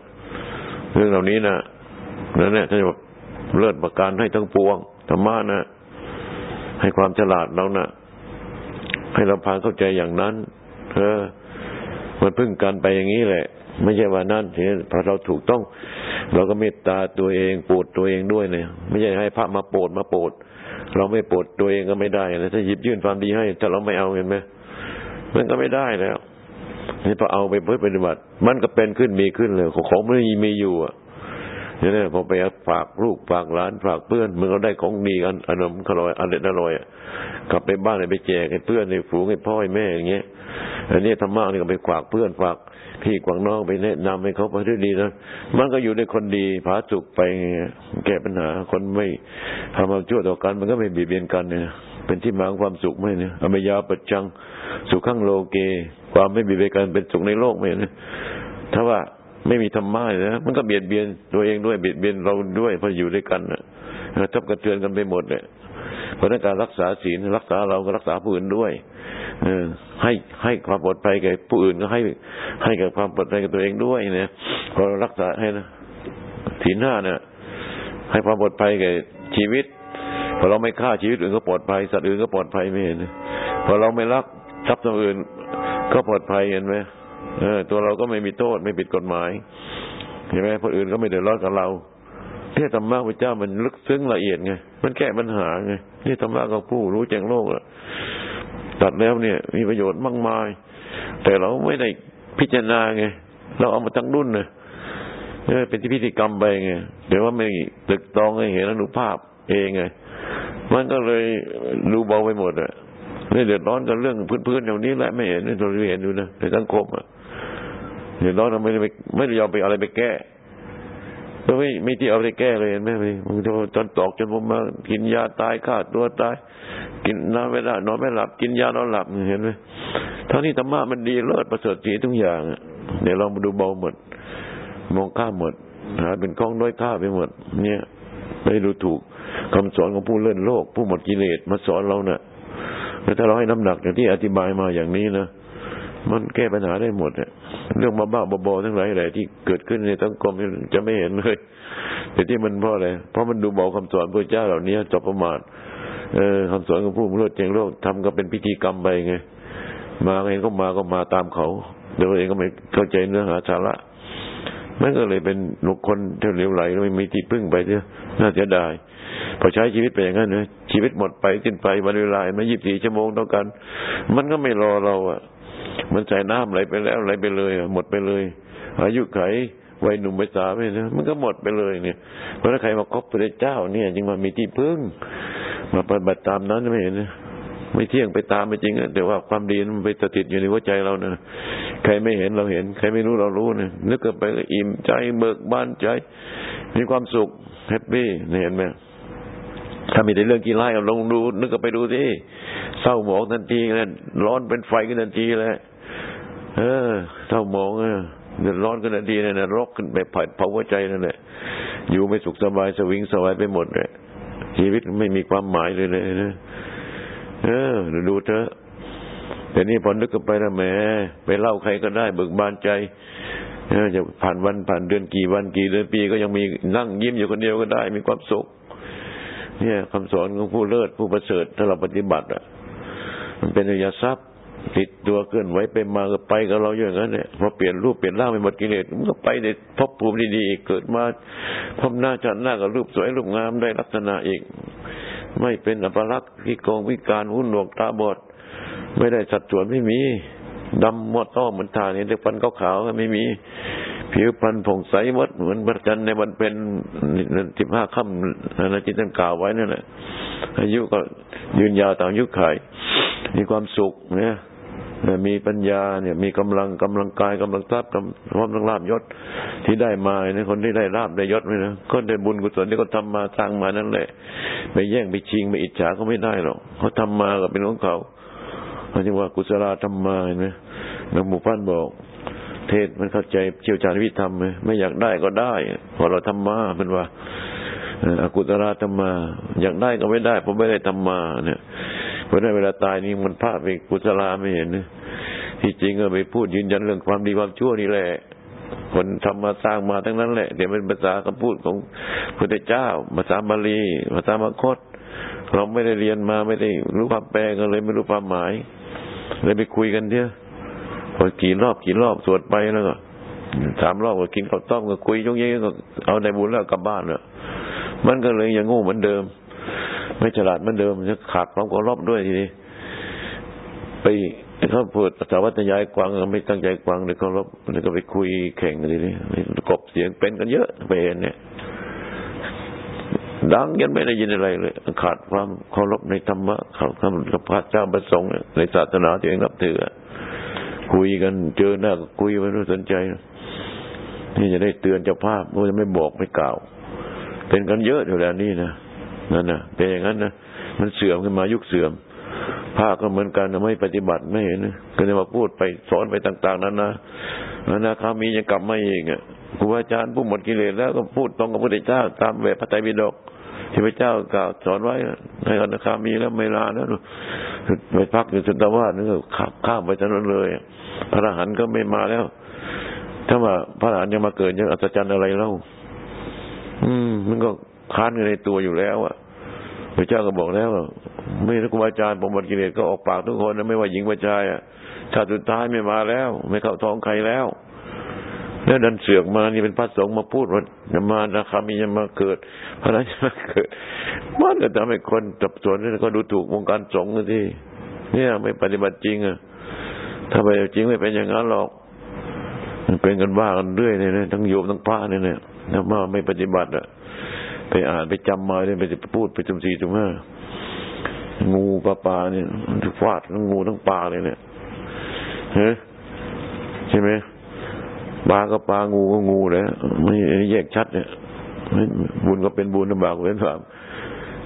เรื่องเหล่านี้นะนั่นแหละท่านบอกเลิศประการให้ทั้งปวงธรรมะนะให้ความฉลาดเรานะให้เราพาเข้าใจอย่างนั้น เออ มันพึ่งกันไปอย่างนี้แหละ ไม่ใช่ว่านั่นทีพอเราถูกต้อง เราก็เมตตาตัวเองโปรดตัวเองด้วยเนี่ยไม่ใช่ให้พระมาโปรดมาโปรดเราไม่โปรดตัวเองก็ไม่ได้นะถ้าหยิบยื่นความดีให้ถ้าเราไม่เอาเห็นไหมมันก็ไม่ได้แล้วนี่พอเอาไปเพื่อปฏิบัติ มันก็เป็นขึ้นมีขึ้นเลยของมันมีอยู่อะ นี่ยพอไปฝากลูกฝากหลานฝากเพื่อนมันก็ได้ของดีกันอารมอร่อยอร่อยอร่อยกลับไปบ้านไปแจกให้เพื่อนให้ฝูงให้พ่อให้แม่อย่างเงี้ยอันนี้ธรรมะนี่ก็ไปฝากเพื่อนฝากพี่กวางน้องไปแนะนำให้เขาไปด้วยดีนะมันก็อยู่ในคนดีผาสุกไปแก้ปัญหาคนไม่ทำความชั่วต่อกัน มันก็ไม่บีบเบียนกันเนี่ยเป็นที่มาของความสุขไหมเนี่ยอเมยาปัจจังสุขขังโลเก ความไม่บีบเบียนกันเป็นสุขในโลกไหมเนี่ยถ้าว่า ไม่มีธรรมะเลยนะมันก็เบียดเบียนตัวเองด้วยเบียดเบียนเราด้วยเพราะอยู่ด้วยกันนะทับกระเทือนกันไปหมดเลยเพราะนั้นการรักษาศีลรักษาเราก็รักษาผู้อื่นด้วยเออให้ให้ความปลอดภัยแก่ผู้อื่นก็ให้ให้กับความปลอดภัยกับตัวเองด้วยเนี่ยพอรักษาให้นะศีลห้าเนี่ยให้ความปลอดภัยแก่ชีวิตพอเราไม่ฆ่าชีวิตอื่นก็ปลอดภัยสัตว์อื่นก็ปลอดภัยไม่เห็นพอเราไม่รักทรัพย์อื่น ก็ปลอดภัยเห็นไหม เออ ตัวเราก็ไม่มีโทษไม่ผิดกฎหมายเห็นไหมคนอื่นก็ไม่เดือดร้อนกับเราเนี่ยธรรมะพระเจ้ามันลึกซึ้งละเอียดไงมันแก้ปัญหาไงนี่ธรรมะของผู้รู้แจ้งโลกอะตัดแล้วเนี่ย มีประโยชน์มากมาย แต่เราไม่ได้พิจารณาไงเราเอามาทั้งรุ่นเลยเป็นที่พิธีกรรมไปไงเดี๋ยวว่าไม่ตึกตองให้เห็นอนุภาพเองไงมันก็เลยดูเบาไปหมดอะ ไม่เดือดร้อนกับเรื่องพื้นๆอย่างนี้แหละไม่เห็นนี่เราเห็นอยู่นะในสังคมอะเดือดร้อนเราไม่ได้ไม่ได้ยอมไปอะไรไปแก้ก็ไม่ไม่ที่เอาไปแก้เลยเห็นไหมมึงจนตอกจนผมมากินยาตายฆ่าตัวตาย กินน้ำไม่ได้นอนไม่หลับ กินยานอนหลับเห็นไหมทั้งนี้ธรรมะมันดีเลิศประเสริฐสีทุกอย่างเดี๋ยวลองมาดูเบาหมด มองข้ามหมดหาเป็นกองด้อยค่าไปหมด เนี่ยไม่ดูถูกคำสอนของผู้เล่นโลก ผู้หมดกิเลสมาสอนเราเนะ่ะ แล้วถ้าเราให้น้ำหนักอย่างที่อธิบายมาอย่างนี้นะมันแก้ปัญหาได้หมดเนี่ยเรื่องบ้าบ้าบอๆทั้งหลายอะไรที่เกิดขึ้นในสังคมจะไม่เห็นเลยแต่ที่มันเพราะอะไรเพราะมันดูเบาคำสอนพระเจ้าเหล่านี้จบประมาทเออคำสอนของผู้เลิศเจงโลกทำก็เป็นพิธีกรรมไปไง มาเองก็มาก็มาตามเขาเดี๋ยวเองก็ไม่เข้าใจเนื้อหาสาระมันก็เลยเป็นหนุกคนเที่ยวเหลวไหลไม่มีที่พึ่งไปเนียน่าจะได้ พอใช้ชีวิตไปอย่างนั้นนะชีวิตหมดไปสิ้นไปวันเวลาไมายี่สิบสี่ชั่วโมงเท่ากันมันก็ไม่รอเราอะ มันใส่น้ำไหลไปแล้วไหลไปเลยหมดไปเลย อายุไขวัยหนุ่มวัยสาวไปนะมันก็หมดไปเลยเนี่ยเพราะถ้าใครมาคบพระเจ้าเนี่ย จึงมามีที่พึ่ง มาปฏิบัติตามนั้นไม่เห็นนะไม่เที่ยงไปตามไปจริงแต่ว่าความดีมันไปสถิตอยู่ในหัวใจเรานะใครไม่เห็นเราเห็น ใครไม่รู้เรารู้เนี่ยนึกกันไปก็อิ่มใจเบิกบานใจ มีความสุขแฮปปี้เห็นไหม ถ้ามีแต่เรื่องกีฬาลองดู นึกกันไปดูสิเศร้าหมองทันทีเลยร้อนเป็นไฟกันทันทีเลยเออเศร้าหมองเออเดือดร้อนกันทันทีเนี่ยนะรกขึ้นไปผัดเผาหัวใจนั่นแหละอยู่ไม่สุขสบายสวิงสวายไปหมดเลยชีวิตไม่มีความหมายเลยเลยนะเออดูเถอะแต่นี่พอนึกกันไปนะแหมไปเล่าใครก็ได้เบิกบานใจจะผ่านวันผ่านเดือนกี่วันกี่เดือนปีก็ยังมีนั่งยิ้มอยู่คนเดียวก็ได้มีความสุข เนี่ยคำสอนของผู้เลิศผู้ประเสริฐถ้าเราปฏิบัติอะ มันเป็นอริยทรัพย์ ติดตัวเคลื่อนไหวไปมาก็ไปกับเราอย่างนั้นเนี่ยพอเปลี่ยนรูปเปลี่ยนร่างไปหมดกิเลสมันก็ไปในภพภูมิดีๆเกิดมาพบหน้าจัดหน้ากับรูปสวยรูปงามได้ลักษณะอีก ไม่เป็นอัปลักษณ์พิโกงพิการหุ่นหนวกตาบอดไม่ได้สัดส่วนไม่มีดำมอดต้อเหมือนทานเนี่ยแต่ฟันขาวๆไม่มี ผิวพรรณผ่องใสมดเหมือนพระจันทร์ในวันเป็นสิบห้าค่ำนะที่ท่านกล่าวไว้นั่นแหละอายุก็ยืนยาวตามยุคไขมีความสุขเนี่ยมีปัญญาเนี่ย มีกำลังกำลังกายกำลังทรัพย์กำพร้อมทั้งลาบยศที่ได้มาเนี่ยคนที่ได้ลาบได้ยศไ่นะก็ได้บุญกุศลที่เขาทามาสร้างมานั่นแหละไปแย่งไปชิงไปอิจฉาเขาไม่ได้หรอกเขาทำมาก็เป็นของเขาเขาจึงว่ากุศลธรรมมาเห็นไหมนักบุพันบอก เทศมันเข้าใจเชี่ยวชาญวิธรรมไหมไม่อยากได้ก็ได้พอเราทำมาเป็นว่าอากุศลธรรมา อยากได้ก็ไม่ได้เพราะไม่ได้ทำมาเนี่ยเพราะนั้นเวลาตายนี่มันพลาดไปกุศลาไม่เห็นที่จริงก็ไปพูดยืนยันเรื่องความดีความชั่วนี่แหละคนทำมาสร้างมาทั้งนั้นแหละเดี๋ยวเป็นภาษาคำพูดของพระเจ้าภาษาบาลีภาษามคต เราไม่ได้เรียนมาไม่ได้รู้ความแปลก็เลยไม่รู้ความหมายเลยไปคุยกันเถอะ พอกี่รอบกี่รอบสวดไปแล้วก็สามรอบก็กินข้าวต้มก็คุยยงเย้ก็เอาในบุญแล้วกลับบ้านแล้วมันก็เลยยังงูเหมือนเดิม ไม่ฉลาดเหมือนเดิมจะขาดความเคารพด้วยทีนี้ไปเขาพูดสาวัตยายกวางไม่ตั้งใจกวางเลยเคารพแล้วก็ไปคุยแข่งกันทีนี้กบเสียงเป็นกันเยอะไปเห็นเนี่ยดังยันไม่ได้ยินอะไรเลย ขาดความเคารพในธรรมะเขาคำพระเจ้าประสงค์ในศาสนาที่เองนับถือ คุยกันเจอหน้าก็คุยไม่รู้สนใจนี่จะได้เตือนเจ้าภาพว่าจะไม่บอกไม่กล่าว เป็นกันเยอะอยู่แล้วนี่นะนั่นนะเป็นอย่างนั้นนะมันเสื่อมขึ้นมายุคเสื่อมภาคก็เหมือนกันไม่ปฏิบัติไม่เห็นก็จะมาพูดไปสอนไปต่าง ๆ นั้นนะนะคามียังกลับมาเองอะครูอาจารย์ผู้หมดกิเลสแล้วก็พูดตรงกับพระพุทธเจ้าตามแบบพระไตรปิฎก ที่พระเจ้ากล่าวสอนไว้ในอนาคามีแล้วไม่ลาแล้วไปพักอยู่สุนทรวาสนึกข้ามไปถนนเลยพระอรหันต์ก็ไม่มาแล้ว ถ้าว่าพระอรหันต์ยังมาเกิดยังอัศจรรย์อะไรเล่า อืม มันก็ค้านในตัวอยู่แล้วอะพระเจ้าก็บอกแล้วไม่ถ้าครูอาจารย์ปมบดกิเลสก็ออกปากทุกคนนะไม่ว่าหญิงว่าชายอะชาติสุดท้ายไม่มาแล้ว ไม่เข้าท้องใครแล้ว แล้วดันเสือกมานี่เป็นพระสงฆ์มาพูดว่าจะมาราคามีจะมาเกิดพระราชมาเกิดมันก็ทำให้คนจับสนแล้วก็ดูถูกวงการสงฆ์ที่เนี่ยไม่ปฏิบัติจริงอะถ้าไปจริงไม่เป็นอย่างนั้นหรอกมันเป็นกันว่ากันเรื่อยเนี่ยทั้งโยมทั้งพระเนี่ยเนี่ยถ้ามาไม่ปฏิบัติอะไปอ่านไปจำมาเนี่ยไปพูดไปจุ่มสี่จุ่มห้างูปลาปลาเนี่ยฟาดทั้งงูทั้งปลาเลยเนี่ยเฮ้ใช่ไหม ปลาก็ปลางูก็งูเลยไม่แยกชัดเนี่ยบุญก็เป็นบุญทำบาปก็เป็นบาป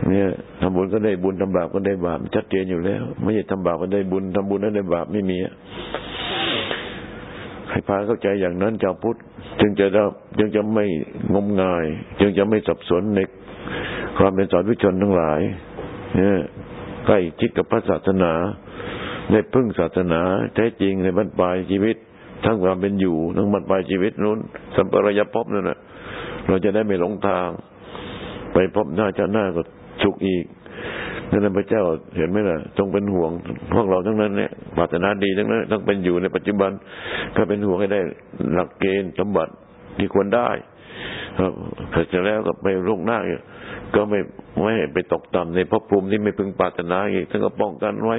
เนี่ยทำบุญก็ได้บุญทำบาปก็ได้บาปชัดเจนอยู่แล้ว ไม่ใช่ทำบาปก็ได้บุญทำบุญแล้วได้บาปไม่มีให้พาเข้าใจอย่างนั้นชาวพุทธจึงจะจึงจะไม่งมงาย จึงจะไม่สับสนในความเป็นสอนวิชนทั้งหลายเนี่ยใกล้ชิดกับพระศาสนา ในพึ่งศาสนาแท้จริงในบรรปลายชีวิต ทั้งความเป็นอยู่ทั้งบรรปลายชีวิตนู้น สัมปรายภพนั่นแหะเราจะได้ไม่หลงทาง ไปพบหน้าจะหน้าก็ฉุกอีกนั่นพระเจ้าเห็นไหมล่ะจงเป็นห่วงพวกเราทั้งนั้นเนี่ยปรารถนาดีทั้งนั้นต้องเป็นอยู่ในปัจจุบัน ก็เป็นห่วงให้ได้หลักเกณฑ์สมบัติที่ควรได้ครับเสร็จแล้วก็ไปลุกหน้าก็ไม่ไม่ไปตกต่ำในภพภูมิที่ไม่พึงปรารถนาอีกท่านก็ป้องกันไว้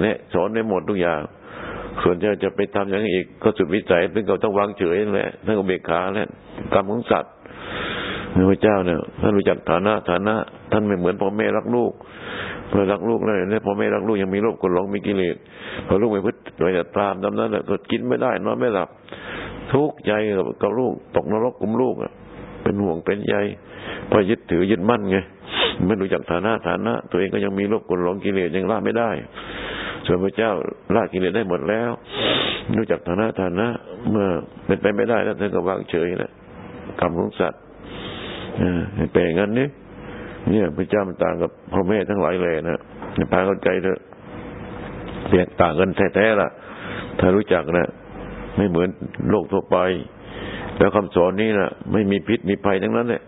เนี่ยสอนในหมดทุกอย่าง ส่วนจะจะไปทำอย่างอีกก็สุดวิสัยเป็นเขาต้องวางเฉยแหละท่านก็เบกขาแหละกรรมของสัตว์พระเจ้าเนี่ยท่านรู้จักฐานะฐานะ ท่านไม่เหมือนพ่อแม่รักลูกเมื่อรักลูกแล้วเนี่ยพ่อแม่รักลูกยังมีโรคกดหลงมีกิเลสพอลูกไม่พึ่งไปแต่ตามตามนั้นแหละก็กินไม่ได้นอนไม่หลับ ทุกข์ใจกับลูกตกนรกกุมลูกอะเป็นห่วงเป็นใยพอยึดถือยึดมั่นไงไม่รู้จักฐานะฐานะ ตัวเองก็ยังมีโรคกดหลงกิเลสยังละไม่ได้ ส่วนพระเจ้าละกิเลสได้หมดแล้ว รู้จักฐานะฐานะ เมื่อเป็นไปไม่ได้แล้วท่านก็วางเฉยแหละกรรมของสัตว์เป็นอย่างนั้นนี่เนี่ยพระเจ้ามันต่างกับพ่อแม่ทั้งหลายเลยนะพาเข้าใจเถอะเปลี่ยนต่างกันแท้ๆล่ะ ถ้ารู้จักนะไม่เหมือนโลกทั่วไป แล้วคำสอนนี้นะไม่มีพิษมีภัยทั้งนั้นเลย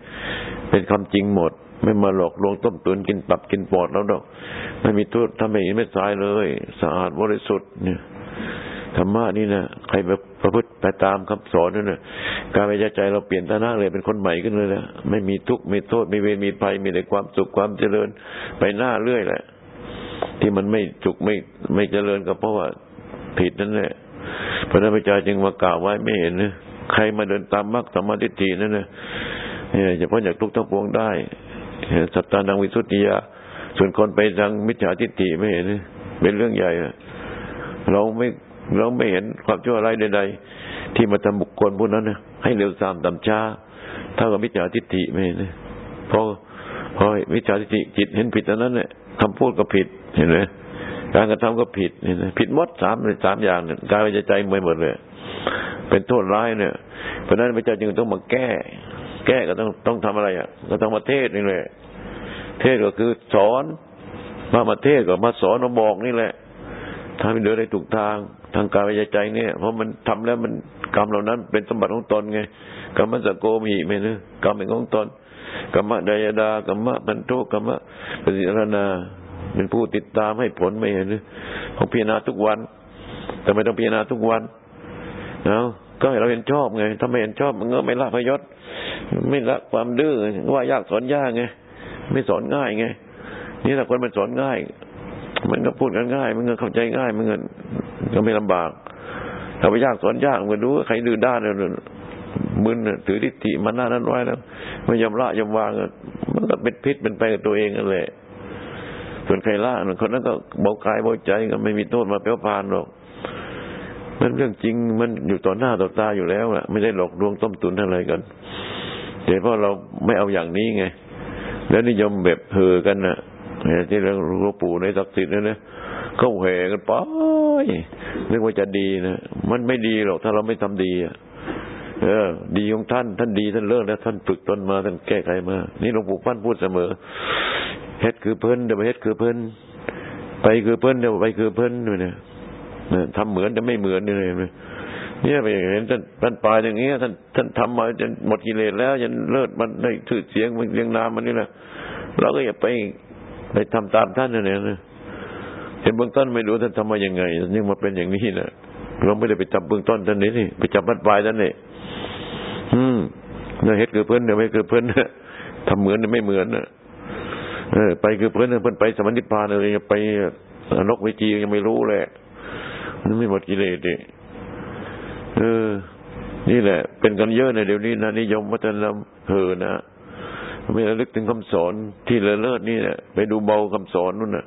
เป็นคำจริงหมด ไม่มาหลอกลวงต้มตุนกินตับกินปอดแล้วดอก ไม่มีทุถ้าไม่ไม่สายเลย สะอาดบริสุทธิ์เนี่ยธรรมะนี่นะใครแบบประพฤติไปตามคำสอนนั่นนะการไปใจเราเปลี่ยนตาน้าเลยเป็นคนใหม่ขึ้นเลยนะไม่มีทุกข์มีโทษมีเวรมีภัยมีแต่ความสุขความเจริญไปหน้าเรื่อยแหละ ที่มันไม่จุกไม่ไม่เจริญก็เพราะว่าผิดนั่นแหละพระพุทธเจ้าจึงมากล่าวไว้ไม่เห็นนะใครมาเดินตามมรรคสมาธินั่นนะเนี่ยจะพ้นจากทุกข์ทั้งปวงได้ สัตตานังวิสุทธิยาส่วนคนไปทางมิจฉาทิฏฐิไม่เห็นเป็นเรื่องใหญ่เราไม่เราไม่เห็นความชั่วร้ายใดๆที่มาทำบุคคลพวกนั้นให้เร็วซามต่ำช้าเท่ากับมิจฉาทิฏฐิไม่เห็นเพราะเพอมิจฉาทิฏฐิจิตเห็นผิดตอนนั้นเนี่ยคำพูดก็ผิดเห็นไหมการกระทำก็ผิดเห็นไหมผิดหมดสามสามอย่างเนี่ยกายใจใจไม่หมดเลยเป็นโทษร้ายเนี่ย เพราะนั้นพระเจ้าจึงต้องมาแก้ แก้ก็ต้องต้องทำอะไรอะ ก็ต้องมาเทศนี่แหละ เทศก็คือสอนมามาเทศก็มาสอนมาบอกนี่แหละทำให้เดินได้ถูกทางทางกายวิใจเนี่ย เพราะมันทำแล้วมันกรรมเหล่านั้น เป็นสมบัติของตนไงกรรมสโกมีไหมเนื้อกรรมเป็นของตนกรรมดายดากรรมบรรทุกรรมปฏิรณาเป็นผู้ติดตามให้ผลไม่เห็นของพิจารณาทุกวัน แต่ไม่ต้องพิจารณาทุกวันเนาะ ก็ให้เราเห็นชอบไงถ้าไม่เห็นชอบมันก็ไม่ละพยศ ไม่ละความดื้อว่ายากสอนยากไงไม่สอนง่ายไง นี่แหละคนมันสอนง่าย มันก็พูดกันง่าย มันก็เข้าใจง่าย มันก็ก็ไม่ลำบากถ้าไปยากสอนยากมันดูใครดื้อด้านเลยมึนถือทิฏฐิมันหน้านั้นไว้แล้วไม่ยอมละยอมวางมันก็เป็นพิษเป็นไปกับตัวเองนั่นแหละส่วนใครละคนนั้นก็เบากายเบาใจก็ไม่มีโทษมาเปรี้ยวพานหรอก มันเรื่องจริงมันอยู่ต่อหน้าต่อตาอยู่แล้วแหละไม่ได้หลอกลวงต้มตุนอะไรกันแต่เพราะเราไม่เอาอย่างนี้ไง แล้วนิยมแบบเฮอกันนะที่เราหลวงปู่ในศักดิ์สิทธิ์นั่นนะเขาแห่กันไปนึกว่าจะดีนะมันไม่ดีหรอกถ้าเราไม่ทำดีอะเออ ดีของท่าน ท่านดีท่านเลิกแล้วท่านฝึกตนมาท่านแก้ไขมา นี่หลวงปู่ปั้นพูดเสมอเฮ็ดคือเพิ่นเดี๋ยวเฮ็ดคือเพิ่นไปคือเพิ่นเดี๋ยวไปคือเพิ่นเนี่ย ทำเหมือนแต่ไม่เหมือนเลยเนี่ยไปเห็นท่านท่านปลายอย่างเงี้ยท่านท่านทำมาจนหมดกิเลสแล้วยันเลิศมันได้ชื่อเสียงมันเรียงนามมันนี่แหละเราก็อย่าไปไปทำตามท่านนั่นเองนะเห็นเบื้องต้นไม่รู้ท่านทำมายังไงยังมาเป็นอย่างนี้นะเราไม่ได้ไปจับเบื้องต้นท่านนี้นี่ไปจับบัดปลายท่านนี่อืมเนี่ยเฮ็ดคือเพื่อนเนี่ยไม่คือเพื่อนเนี่ยทำเหมือนไม่เหมือนนะเออ ไปคือเพื่อนเพื่อนไปสมันิพานเลยไปนกวิจียังไม่รู้เลย มันไม่หมดกิเลสดิเออ นี่แหละ เป็นกันเยอะในเดี๋ยวนี้นะนิยมวัฒนธรรมเฮอนะไม่ระลึกถึงคำสอนที่เลเลิศนี่แหละไปดูเบาคำสอนนู่นนะ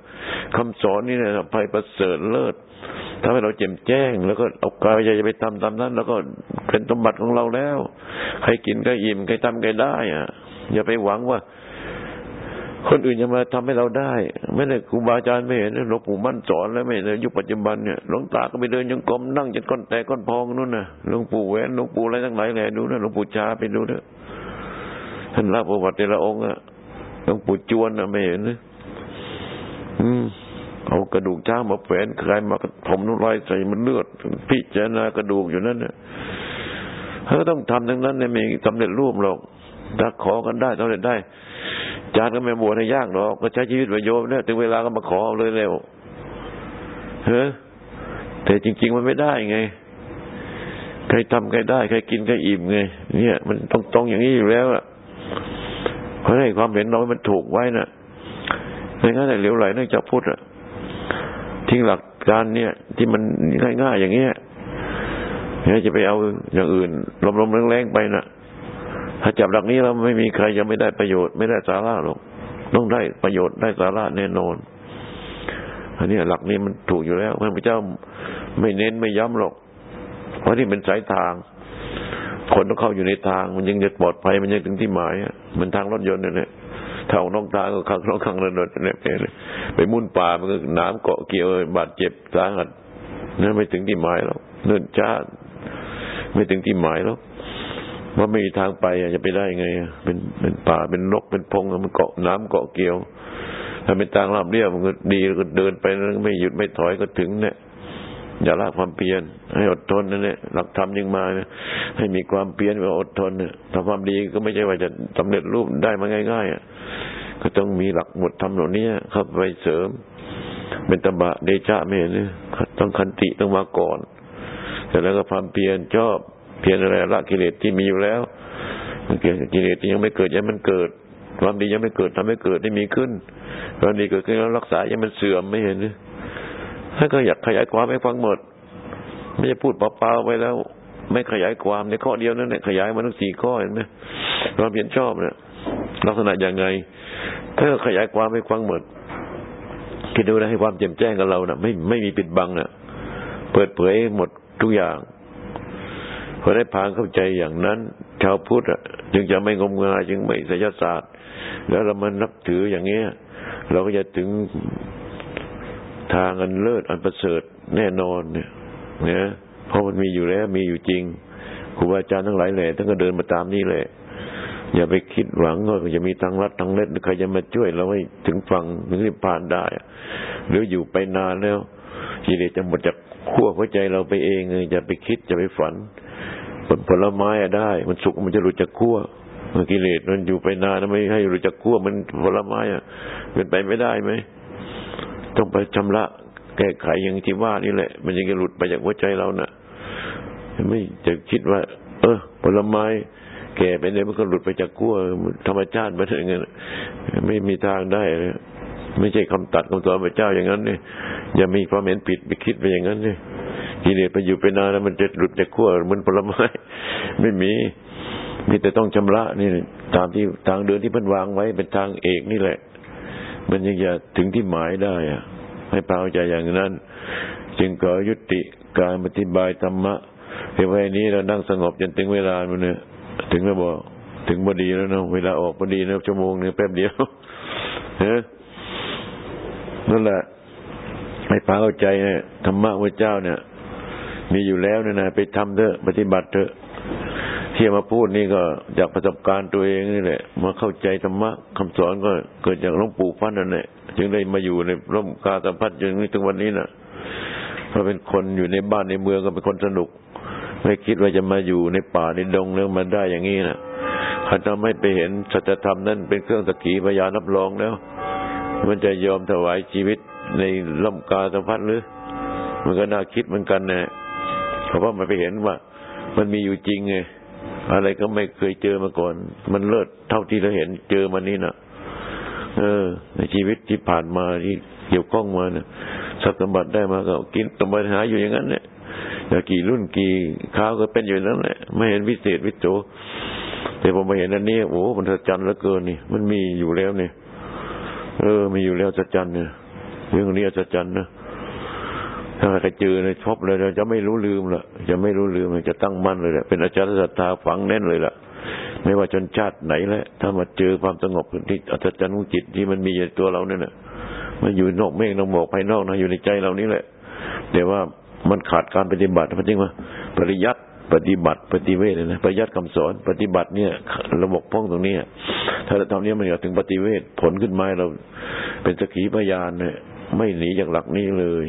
คำสอนนี่นะภัยประเสริฐเลิศทำให้เราแจ่มแจ้ง แล้วก็เอากายใจจะไปทำตามนั้น แล้วก็เป็นสมบัติของเราแล้ว ใครกินก็อิ่มใครทำก็ได้ อะ อย่าไปหวังว่า คนอื่นจะมาทำให้เราได้ ไม่ได้ครูบาอาจารย์ไม่เห็นหลวงปู่มั่นสอนแล้วไม่ในยุคปัจจุบันเนี่ยหลวงตาก็ไปเดินยังกรมนั่งจนก้อนแตกก้อนพองนู่นน่ะหลวงปู่แหวนหลวงปู่อะไรทั้งหลายแหล่ดูนะหลวงปู่ชาไปดูเถอะท่านรับประวัติแต่ละองค์อะหลวงปู่จวนอะไม่เห็นเลยอืมเอากระดูกช้างมาแฝนใครมาผมน้ำลายใส่มันเลือด พิจารณากระดูกอยู่นั่นเนี่ยเขาต้องทำทั้งนั้นเนี่ยมีสำเร็จรูปหรอกถ้าขอกันได้สำเร็จได้ จานก็ไม่บวชให้ยากหรอก ก็ใช้ชีวิตประโยชน์เนี่ยถึงเวลาก็มาขอเลยเร็วเฮ้แต่จริง ๆ มันไม่ได้ไง ใครทำใครได้ ใครกินใครอิ่มไง เนี่ย มันต้องตรงอย่างนี้อยู่แล้วอะเพราะให้ความเห็นเรามันถูกไว้น่ะไม่งั้นแต่เหลวไหลเนื่องจากพุทธอะทิ้งหลักการเนี่ย ที่มันง่ายๆอย่างเงี้ยเนี่ยจะไปเอาอย่างอื่นลมๆแรงๆไปน่ะ ถ้าจับหลักนี้แล้วไม่มีใครยังไม่ได้ประโยชน์ไม่ได้สาระหรอกต้องได้ประโยชน์ได้สาระแน่นอนอันนี้หลักนี้มันถูกอยู่แล้วพระพุทธเจ้าไม่เน้นไม่ย้ำหรอก เพราะที่เป็นสายทาง คนต้องเข้าอยู่ในทาง มันยังจะปลอดภัยมันยังถึงที่หมายอะมันทางรถยนต์เนี่ยถ้าน้องตาก็ขังน้องขังรถยนต์เนี่ยไปมุ่นป่ามันก็น้ำเกาะเกี่ยวบาดเจ็บสาหัสนั่นไม่ถึงที่หมายแล้วเนิ่นช้าไม่ถึงที่หมายแล้ว ว่าไม่มีทางไปจะไปได้ไง เป็นเป็นป่าเป็นนกเป็นพงมันเกาะน้ำเกาะเกี่ยว ถ้าเป็นทางราบเรียบมันก็ดีก็เดินไปแล้วไม่หยุดไม่ถอยก็ถึงเนี่ยอย่าละความเพียรให้อดทนนั่นแหละหลักธรรมยังมาให้มีความเพียรว่าอดทนเนี่ยทำความดีก็ไม่ใช่ว่าจะสำเร็จรูปได้มาง่ายๆอะก็ต้องมีหลักหมดทำเหล่านี้เข้าไปเสริม เป็นตบะเดชะไม่เห็นต้องคันติต้องมาก่อนเสร็จแล้วก็ความเพียรชอบ เพียรอะไรละกิเลสที่มีอยู่แล้วกิเลสที่ยังไม่เกิดยังมันเกิดความดียังไม่เกิดทำให้เกิดได้มีขึ้นความดีเกิดขึ้นแล้วรักษายังมันเสื่อมไม่เห็นหรือถ้าก็อยากขยายความให้ฟังหมด ไม่จะพูดเปล่าๆไปแล้ว ไม่ขยายความในข้อเดียวนั่นแหละขยายมาทั้งสี่ข้อเห็นไหมความเพียรชอบเนี่ยลักษณะอย่างไง ถ้าขยายความให้ฟังหมดคิดดูนะให้ความแจ่มแจ้งกับเรานะ่ะ ไม่ไม่มีปิดบังนะ่ะ เปิดเผยหมดทุกอย่าง พอได้พางเข้าใจอย่างนั้น ชาวพุทธจึงจะไม่งมงายจึงไม่ศิลศาสตร์ แล้วเรามันนับถืออย่างเงี้ย เราก็จะถึงทางอันเลิศอันประเสริฐแน่นอนเนี่ยเนี่ยเพราะมันมีอยู่แล้วมีอยู่จริงครูบาอาจารย์ทั้งหลายแหล่ท่านก็เดินมาตามนี้แหละอย่าไปคิดหวังว่าจะมีทางรัดทางเล็ดใครจะมาช่วยเราให้ถึงฝั่งถึงนิพพานได้ หรืออยู่ไปนานแล้วกิเลสจะหมดจากขั้วหัวใจเราไปเองเลยจะไปคิดจะไปฝัน ผลผลไม้อะได้ มันสุกมันจะหลุดจากขั้วกิเลสมันอยู่ไปนานไม่ให้หลุดจากขั้วมันผลไม้อะเป็นไปไม่ได้ไหมต้องไปชำระแก้ไขอย่างที่ว่านี่แหละ มันยังจะหลุดไปจากหัวใจเรานะ่ะ ไม่จะคิดว่า เออผลไม้แก่ไปเนี่ยมันก็หลุดไปจากขั้วธรรมชาติมาอย่างเงี้ยไม่มีทางได้เลยไม่ใช่คำตัดคำสอนพระเจ้าอย่างนั้นเนี่ยอย่ามีความเห็นผิดไปคิดไปอย่างนั้นเนี่ย กิเลสไปอยู่ไปนานแล้วมันจะหลุดจากขั้วเหมือนผลไม้ ไม่มีมีแต่ต้องชำระนี่ตามที่ทางเดินที่เพิ่นวางไว้เป็นทางเอกนี่แหละ มันยังจะถึงที่หมายได้อะให้พาใจอย่างนั้น จึงก็ยุติการปฏิบัติธรรมะเพียงแค่นี้เรานั่งสงบจนถึงเวลามันเนี่ยถึงแล้วบอกถึงพอดีแล้วเนาะเวลาออกพอดีนะชั่วโมงนึงแป๊บเดียวเฮ้นั่นแหละให้พาเข้าใจเนี่ยธรรมะพระเจ้าเนี่ย มีอยู่แล้วเนี่ยนะไปทำเถอะปฏิบัติเถอะที่มาพูดนี่ก็จากประสบการณ์ตัวเองนี่แหละ มาเข้าใจธรรมะคำสอนก็เกิดจากหลวงปู่พันนั่นแหละจึงได้มาอยู่ในร่มกาสัมพัทธ์จนถึงวันนี้นะเพราะเป็นคนอยู่ในบ้านในเมืองก็เป็นคนสนุก ไม่คิดว่าจะมาอยู่ในป่าในดงแล้วมาได้อย่างนี้นะถ้าทำให้ไปเห็นสัจธรรมนั้นเป็นเครื่องตะกีพยานรับรองแล้ว มันจะยอมถวายชีวิตในล่มกาสะพัดหรือ มันก็น่าคิดเหมือนกันนะ เพราะว่ามันไปเห็นว่า มันมีอยู่จริงไงอะไรก็ไม่เคยเจอมาก่อน มันเลิศเท่าที่เราเห็นเจอมานี่นะเออ ในชีวิตที่ผ่านมาที่เกี่ยวข้องมาเนี่ยทรัพย์สมบัติได้มาก็กินตมหาอยู่อย่างนั้นเนี่ยอยากกี่รุ่นกี่ข้าวก็เป็นอยู่นั้นแหละไม่เห็นวิเศษวิโจแต่ผมมาเห็นอันนี้โอ้มันสัจจันเหลือเกินนี่ มันมีอยู่แล้วเนี่ยเออ มีอยู่แล้วสัจจันเนี่ยเรื่องนี้สัจจันนะ ถ้าใครเจอในชอบเลยจะไม่รู้ลืมละจะไม่รู้ลืมจะตั้งมั่นเลยแหละเป็นอาจารย์ศรัทธาฝังแน่นเลยล่ะ ไม่ว่าชนชาติไหนแหละถ้ามาเจอความสงบที่อัศจรรย์ของจิตที่มันมีในตัวเราเนี่ยนะมันอยู่นอกเมฆนอกหมอกภายนอกนะอยู่ในใจเรานี่แหละ แต่ว่ามันขาดการปฏิบัติเพราะจริงว่าปริยัติปฏิบัติปฏิเวทนะปริยัติคำสอนปฏิบัติเนี่ยระบบพ้องตรงนี้ถ้าเราทำนี้มันจะถึงปฏิเวทผลขึ้นมาเราเป็นสกีพยานเนี่ยไม่หนีจากหลักนี้เลย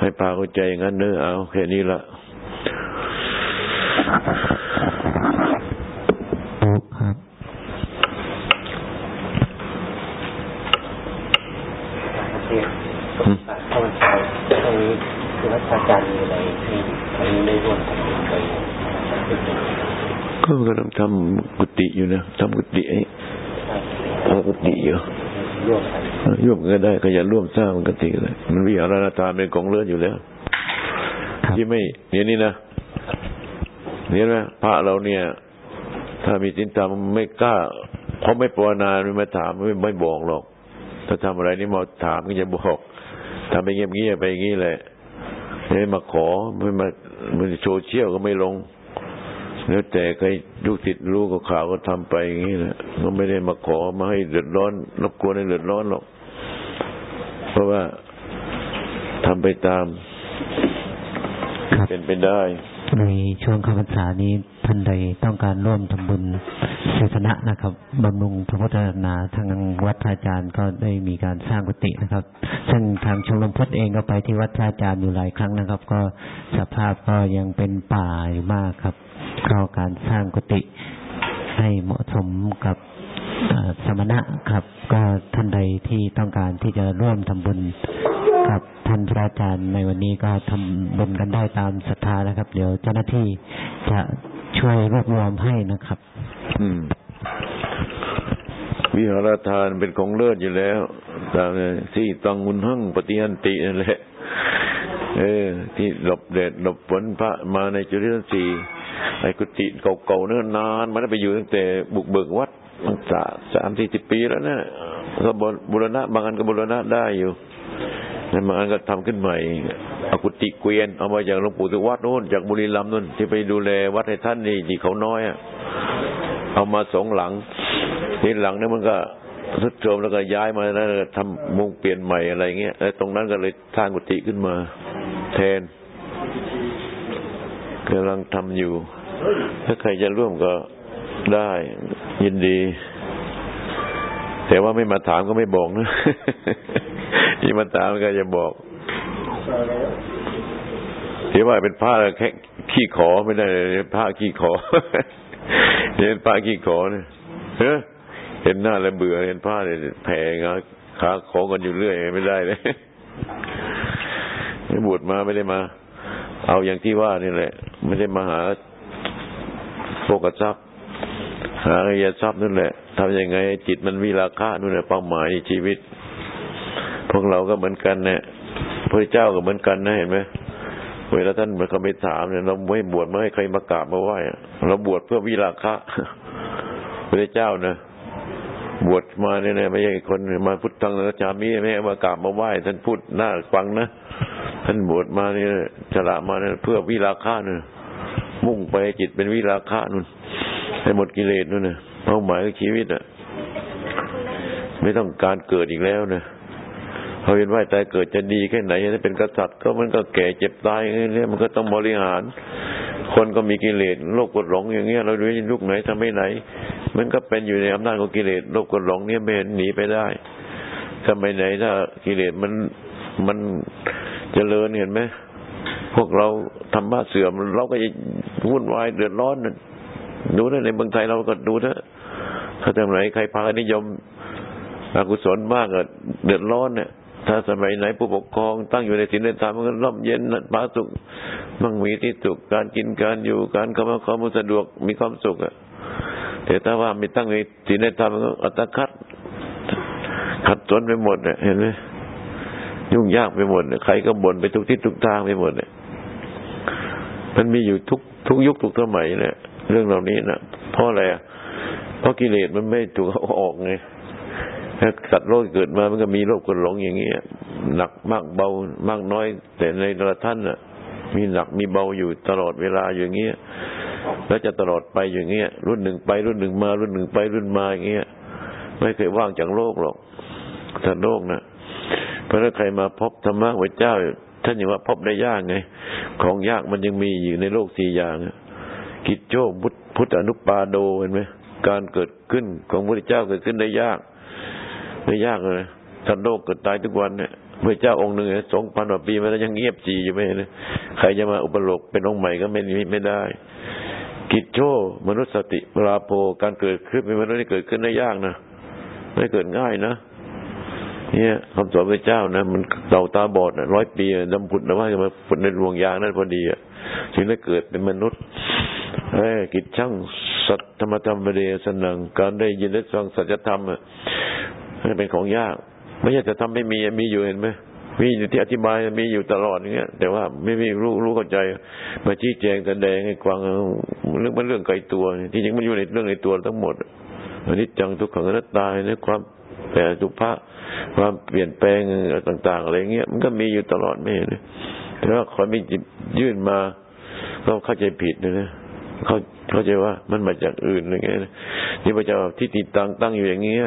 ให้พาเข้าใจอย่างนั้นเนอะเอาแค่นี้ละครับเข้าวันเสาร์ตรงนี้คือวัดอาจารย์มีอะไรที่อันนี้ได้ร่วมกันไปก็กำลังทำกุฏิอยู่นะทำกุฏิไอ้ทำกุฏิอยู่ ร่วมกันร่วมก็ได้ก็อย่าร่วมสร้างกุฏิเลยมันวิหารทานเป็นของเลื่อนอยู่แล้วครับที่ไม่เนี่ยนี่นะเห็นไหมพระเราเนี่ย ถ้ามีสินธรรมไม่กล้าเขาไม่ปรนนาไม่มาถามไม่ไม่บอกหรอก ถ้าทำอะไรนี่มาถามก็จะบอกทำไปเงียบๆไปอย่างนี้แหละไม่มาขอไม่มามันโซเชียลก็ไม่ลง แล้วแต่ใครลูกติดรู้ก็ข่าวก็ทำไปอย่างนี้แหละก็ไม่ได้มาขอมาให้เดือดร้อนรบกวนให้เดือดร้อนหรอก เพราะว่าทำไปตามครับเป็นไปได้ ในช่วงเข้าพรรษานี้ท่านใดต้องการร่วมทำบุญเสนะนะครับบำรุงพระพุทธศาสนาทางวัดพระอาจารย์ก็ได้มีการสร้างกุฏินะครับ ซึ่งทางชมรมพุทธเองก็ไปที่วัดพระอาจารย์อยู่หลายครั้งนะครับ ก็สภาพก็ยังเป็นป่าอยู่มากครับ ก็การสร้างกุฏิให้เหมาะสมกับสมณะครับ ก็ท่านใดที่ต้องการที่จะร่วมทำบุญครับท่านพระอาจารย์ในวันนี้ก็ทำบุญกันได้ตามศรัทธานะครับ เดี๋ยวเจ้าหน้าที่จะช่วยรวบรวมให้นะครับ อืมวิหารทานเป็นของเลิศอยู่แล้วตามที่ตังมุนหั่งปฏิยันตินั่นแหละเออ ที่หลบแดดหลบฝนพระมาในจุลินทรีย์ ไอ้กุฏิเก่าๆเนิ่นนานมันไปอยู่ตั้งแต่บุกเบิกวัดตั้งสามสามสี่สิบปีแล้วนะก็บุรณะบางอันก็บุรณะได้อยู่แล้วบางอันก็ทำขึ้นใหม่เอากุฏิเกวียน เอามาจากหลวงปู่สุวัดโน่นจากบุรีรัมย์นู่นที่ไปดูแลวัดให้ท่านนี่ที่เขาน้อยอะเอามาสองหลังทีหลังเนี่ยมันก็ทุดโทรมแล้วก็ย้ายมาแล้วก็ทำมุงเปลี่ยนใหม่อะไรเงี้ยแล้วตรงนั้นก็เลยสร้างกุฏิขึ้นมา แทน กำลังทำอยู่ ถ้าใครจะร่วมก็ได้ยินดี แต่ว่าไม่มาถามก็ไม่บอกนะที่มาถามก็จะบอกที่ว่าเป็นผ้าแค่ขี้ขอไม่ได้เลยผ้าขี้ขอเห็นผ้าขี้ขอเนี่ยเห็นหน้าแล้วเบื่อเห็นผ้าเนี่ยแผงขาขอกันอยู่เรื่อยไม่ได้เลยบวชมาไม่ได้มา เอาอย่างที่ว่านี่แหละ ไม่ได้มาหาโฟกัสทรัพย์ หาอริยทรัพย์นั่นแหละทำยังไง จิตมันมีราคานู่นแหละเป้าหมายในชีวิต พวกเราก็เหมือนกันเนี่ยพระเจ้าก็เหมือนกันนะเห็นไหมเวลาท่านมันเขาไปถามเนี่ยเราไม่บวชไม่ให้ใครมากราบมาไหว้เราบวชเพื่อวิราคะพระเจ้านะ บวชมาเนี่ยนะไม่ใช่คนมาพุทธังนะจามีไม่ให้มากราบมาไหว้ท่านพูดน่าฟังนะท่านบวชมาเนี่ยฉละมาเนี่ยเพื่อวิราคะเนี่ยมุ่งไปจิตเป็นวิราคะนู่นให้หมดกิเลสนู่นนะเป้าหมายของชีวิตอะ ไม่ต้องการเกิดอีกแล้วนะเขาเห็นว่าตายเกิดจะดีแค่ไหนถ้าเป็นกษัตริย์ก็มันก็แก่เจ็บตายอย่างนี้มันก็ต้องบริหาร คนก็มีกิเลสโลกกดหลงอย่างเงี้ยเราดูว่าลูกไหนทำไม่ไหน มันก็เป็นอยู่ในอำนาจของกิเลสโลกกดหลงเนี่ยไม่เห็นหนีไปได้ทำไมไหนถ้ากิเลสมันมันเจริญเห็นไหมพวกเราธรรมะเสื่อม เราก็จะวุ่นวายเดือดร้อนนะดูนะในเมืองไทยเราก็ดูนะถ้าทำไหนใครพานิยมอกุศลมากก็เดือดร้อนเนี่ยถ้าสมัยไหนผู้ปกครองตั้งอยู่ในศีลในธรรมมันก็ร่มเย็นผาสุขมั่งมีที่สุขการกินการอยู่การเข้ามาเข้ามสะดวกมีความสุขอะ แต่ถ้าว่าม่ตั้งในศีลในธรรมก็อัตคัดขัดสนไปหมดเนี่ยเห็นไหมยุ่งยากไปหมดใครก็บ่นไปทุกทิศทุกทางไปหมดเนี่ยมันมีอยู่ทุกทุกยุคทุกสมัยเนี่ยเรื่องเหล่านี้นะเพราะอะไรอะเพราะกิเลสมันไม่ถูกเอาออกไงถ้าสัตว์โลกเกิดมามันก็มีโลกกดหลงอย่างเงี้ยหนักมากเบามากน้อย แต่ในแต่ละท่านน่ะ มีหนักมีเบาอยู่ตลอดเวลาอย่างเงี้ย แล้วจะตลอดไปอย่างเงี้ย รุ่นหนึ่งไปรุ่นหนึ่งมา รุ่นหนึ่งไปรุ่นมาอย่างเงี้ย ไม่เคยว่างจากโลกหรอกสัตว์โลกนะเพราะถ้าใครมาพบธรรมะพระเจ้า ท่านยังว่าพบได้ยากไง ของยากมันยังมีอยู่ในโลกสี่อย่างกิจโจพุทธอนุปาโดเห็นไหมการเกิดขึ้นของพระเจ้าเกิดขึ้นได้ยากไม่ยากเลยท่านโลกเกิดตายทุกวันเนี่ยพระเจ้าองค์หนึ่งสองพันกว่าปีมาแล้วยังเงียบจีอยู่ไม่เลยใครจะมาอุปโลกเป็นองค์ใหม่ก็ไม่ไม่ได้ กิจโชมนุษยสติปราโพการเกิดขึ้นเป็นมนุษย์ที่เกิดขึ้นได้ยากนะไม่เกิดง่ายนะเนี่ยคำสอนพระเจ้านะมันเต่าตาบอดร้อยปีดำผุดนะว่าจะมาผุดในดวงยางนั่นพอดีอะถึงได้เกิดเป็นมนุษย์เอ้กิจช่างสัตธรรมธรรมเดสนังการได้ยินได้ฟังสัจธรรมอะเป็นของยาก ไม่ใช่จะทำไม่มีมีอยู่เห็นไหม มีอยู่ที่อธิบายมีอยู่ตลอดอย่างเงี้ย แต่ว่าไม่มีรู้รู้เข้าใจ มาชี้แจงแสดงให้กวางเรื่องมันเรื่องไกลตัวที่จริงมันอยู่ในเรื่องในตัวทั้งหมดอันนี้จังทุกขังนัตตาในความแปรสุภาพความเปลี่ยนแปลงต่าง ๆอะไรเงี้ยมันก็มีอยู่ตลอดไม่เห็นแต่ว่าคนมีจิตยื่นมาก็เข้าใจผิดนะเขาเข้าใจว่ามันมาจากอื่นอะไรเงี้ยนี่พระเจ้าที่ติดตั้งตั้งอยู่อย่างเงี้ย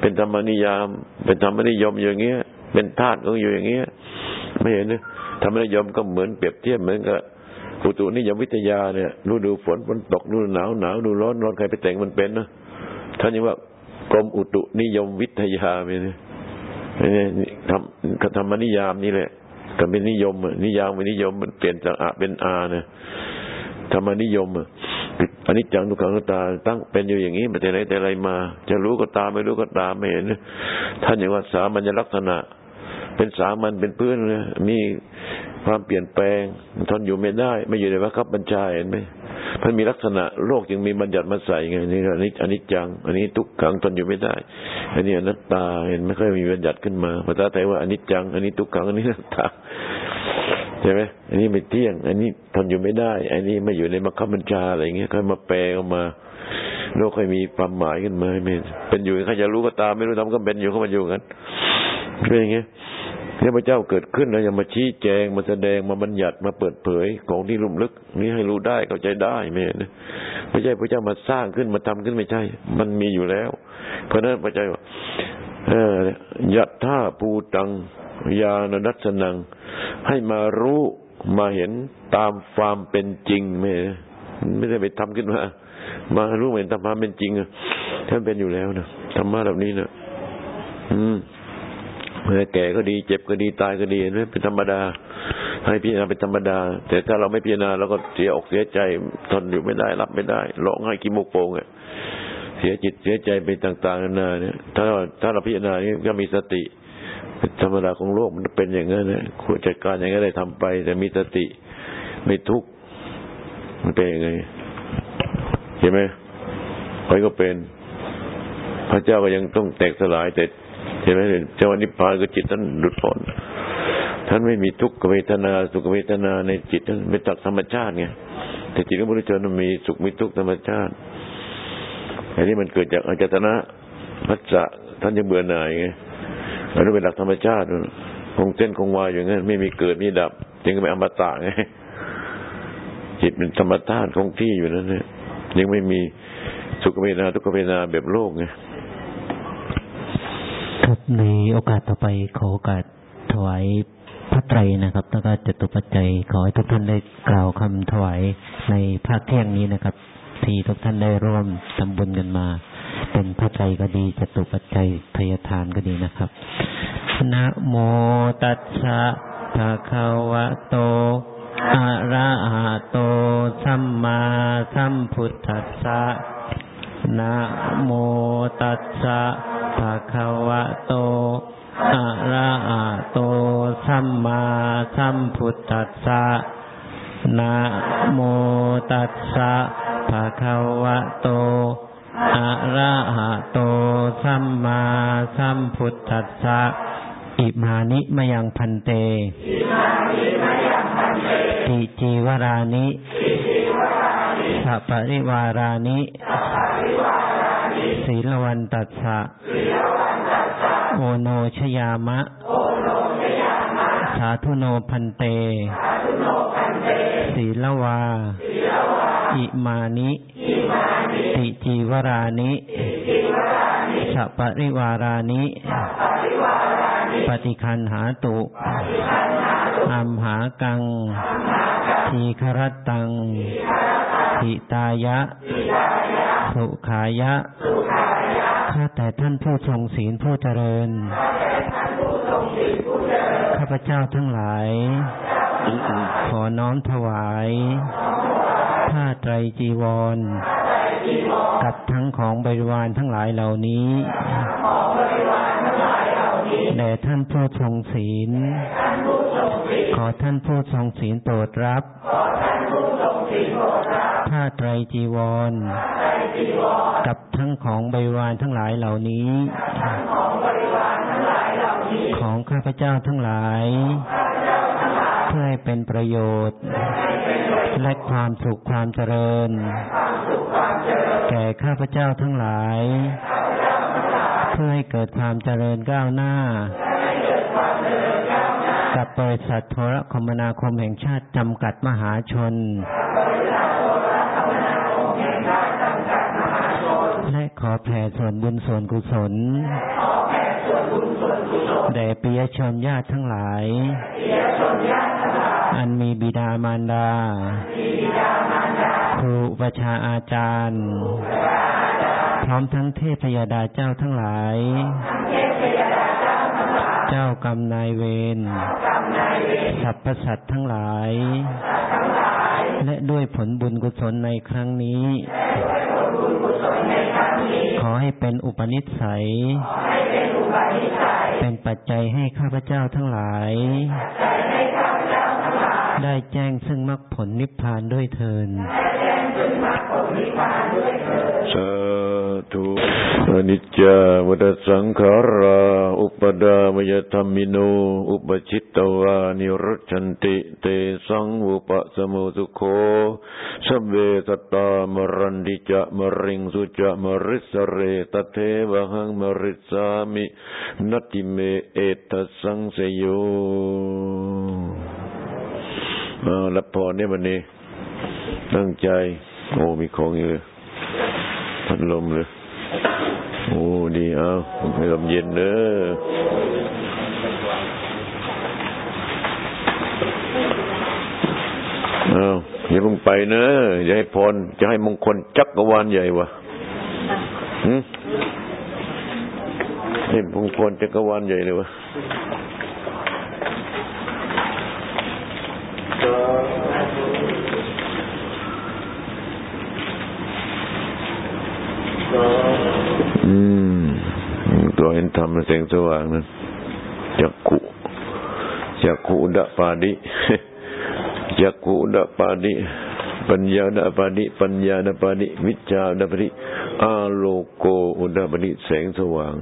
เป็นธรรมนิยาม เป็นธรรมนิยมอย่างเงี้ย เป็นธาตุของอยู่อย่างเงี้ย ไม่เห็นนะธรรมนิยมก็เหมือนเปรียบเทียบเหมือนกับอุตุนิยมวิทยาเนี่ยรู้ดูฝนฝนตกดูหนาวหนาวดูร้อนร้อนใครไปแต่งมันเป็นนะท่านยังว่ากรมอุตุนิยมวิทยาไปเนี่ยทำธรรมนิยามนี่แหละก็เป็นนิยมนิยามเป็นนิยมมันเปลี่ยนจากอะเป็นอาเนี่ยธรรมนิยมอันนี้จังทุกขังตาตั้งเป็นอยู่อย่างนี้มาแต่ไหนแต่ไรมา จะรู้ก็ตามไม่รู้ก็ตามไม่เห็นท่านอย่างว่าสามัญลักษณะ เป็นสามัญเป็นพื้นเลยมีความเปลี่ยนแปลงทนอยู่ไม่ได้ ไม่อยู่ในวัคับบัญชาเห็นไหมมันมีลักษณะโลกจึงมีบัญญัติมาใส่ไงนี่อันนี้อันนี้จัง อันนี้ทุกขังทนอยู่ไม่ได้ อันนี้อนัตตาเห็นไม่ค่อยมีบัญญัติขึ้นมาภาษาไทยว่าอันนี้จัง อันนี้ทุกขังอันนี้อนัตตาใช่ไหมอันนี้ไม่เที่ยง อันนี้ทนอยู่ไม่ได้ อันนี้ไม่อยู่ในมรรคบัญชาอะไรเงี้ยค่อยมาแปลออกมาโลกค่อยมีความหมายขึ้นมาไม่เป็นอยู่ใครจะรู้ก็ตามไม่รู้ทำก็เป็นอยู่เข้ามาอยู่กัน เป็นอย่างเงี้ยนี่พระเจ้าเกิดขึ้นแล้วยังมาชี้แจงมาแสดงมาบัญญัติมาเปิดเผยของที่ลุ่มลึก นี้ให้รู้ได้เข้าใจได้ไม่นะไม่ใช่พระเจ้ามาสร้างขึ้นมาทำขึ้นไม่ใช่ มันมีอยู่แล้ว เพราะนั้นพระเจ้าเออยัตถาภูตังยานนัสนัง ให้มารู้มาเห็นตามความเป็นจริงไม่ไม่ได้ไปทำขึ้นมา มารู้เห็นตามความเป็นจริงท่านเป็นอยู่แล้วนะธรรมะแบบนี้นะอืม เมื่อแก่ก็ดีเจ็บก็ดีตายก็ดีนี่เป็นธรรมดา ให้พิจารณาเป็นธรรมดา แต่ถ้าเราไม่พิจารณาเราก็เสียอกเสียใจทนอยู่ไม่ได้รับไม่ได้ร้องไห้กิโมกโปงอะเสียจิตเสียใจไปต่างๆนานาเนี่ยถ้าถ้าเราพิจารณานี่ก็มีสติธรรมดาของโลกมันเป็นอย่างนั้นนะควรจัดการอย่างนั้นได้ทำไป แต่มีสติไม่ทุกข์มันเป็นยังไงเห็นไหมใครก็เป็น พระเจ้าก็ยังต้องแตกสลายแต่ ใช่ไหมเจ้านิพพานก็จิตท่านหลุดพ้นท่านไม่มีทุกขเวทนา สุขเวทนาในจิตท่านเป็นตักธรรมชาติไงแต่จิตของพระพุทธเจ้ามันมีสุขมีทุกขธรรมชาติอันนี้มันเกิดจากอาจตนะพัสสะท่านจะเบื่อหน่ายไงอันนี้เป็นหลักธรรมชาติคงเส้นคงวายอย่างนั้นไม่มีเกิดมีดับจึงไม่อมตะไงจิตเป็นธรรมชาติคงที่อยู่นั่นเนี่ยยังไม่มีสุขเวทนาทุกขเวทนาแบบโลกไง ในโอกาสต่อไปขอโอกาสถวายพระไตรนะครับ แล้วก็จตุปัจจัยขอให้ทุกท่านได้กล่าวคำถวายในภาคเที่ยงนี้นะครับ ที่ทุกท่านได้ร่วมทำบุญกันมา เป็นพระไตรก็ดีจตุปัจจัยพยทานก็ดีนะครับนะโมตัสสะภะคะวะโตอะระหะโตสัมมาสัมพุทธัสสะ นะโมตัสสะภะคะวะโตอะระหะโตสัมมาสัมพุทธัสสะนะโมตัสสะภะคะวะโตอะระหะโตสัมมาสัมพุทธัสสะอิมานิมยังพันเตติจีวรานิสัปริวารานิ ศีลวันตัสสะโอโนชยามะ สาธุโนพันเต ศีลวา อิมานิ ติจีวรานิสัปริวารานิ ปฏิคันหาตุอัมหากัง ทีครตังหิตายะ สุขายะ ข้าแต่ท่านผู้ทรงศีลผู้เจริญ ข้าพเจ้าทั้งหลาย ขอน้อมถวาย ผ้าไตรจีวร กับทั้งของบริวารทั้งหลายเหล่านี้แด่ท่านผู้ทรงศีล ขอท่านผู้ทรงศีลโปรดรับผ้าไตรจีวร กับทั้งของบริวารทั้งหลายเหล่านี้ ของข้าพเจ้าทั้งหลาย เพื่อให้เป็นประโยชน์ และความสุขความเจริญ แก่ข้าพเจ้าทั้งหลาย เพื่อให้เกิดความเจริญก้าวหน้า กับบริษัทโทรคมนาคมแห่งชาติจำกัดมหาชน ขอแผ่ส่วนบุญส่วนกุศลแด่ปิยชนญาติทั้งหลาย อันมีบิดามารดา ครูประชาอาจารย์ พร้อมทั้งเทพยดาเจ้าทั้งหลาย เจ้ากรรมนายเวรสรรพสัตว์ทั้งหลาย และด้วยผลบุญกุศลในครั้งนี้ ขอให้เป็นอุปนิสัย เป็นปัจจัยให้ข้าพเจ้าทั้งหลาย ได้แจ้งซึ่งมรรคผลนิพพานด้วยเทินสา ธุอนิจจาวัฏสังขาราอุปดามยธรรมิโน อุปชิตตวานิรัชันติ เตสังอุปสมุสุโคสเวสตตามรันดิจะมริงสุจะมริสเรตเทวหังมริสามินัติเมเอตสังเสโยเอารับพรเนี่ยวันนี้ตั้งใจ โอ้มีของอยู่เลยพัดลมเลย โอ้ดีเอาให้ลมเย็นเด้อเอาอย่าเพิ่งไปเนอะอย่าให้พรจะให้มงคลจักรวาลใหญ่วะหืมให้มงคลจักรวาลใหญ่เลยวะ ตัวเห็นธรรมแสงสว่างนั้นจักขุจักขุดะปาดิจักขุดะปาดิปัญญาดะปาดิปัญญาดะปาดิวิชาดะปาดิอาโลโกอุดะปาดิแสงสว่าง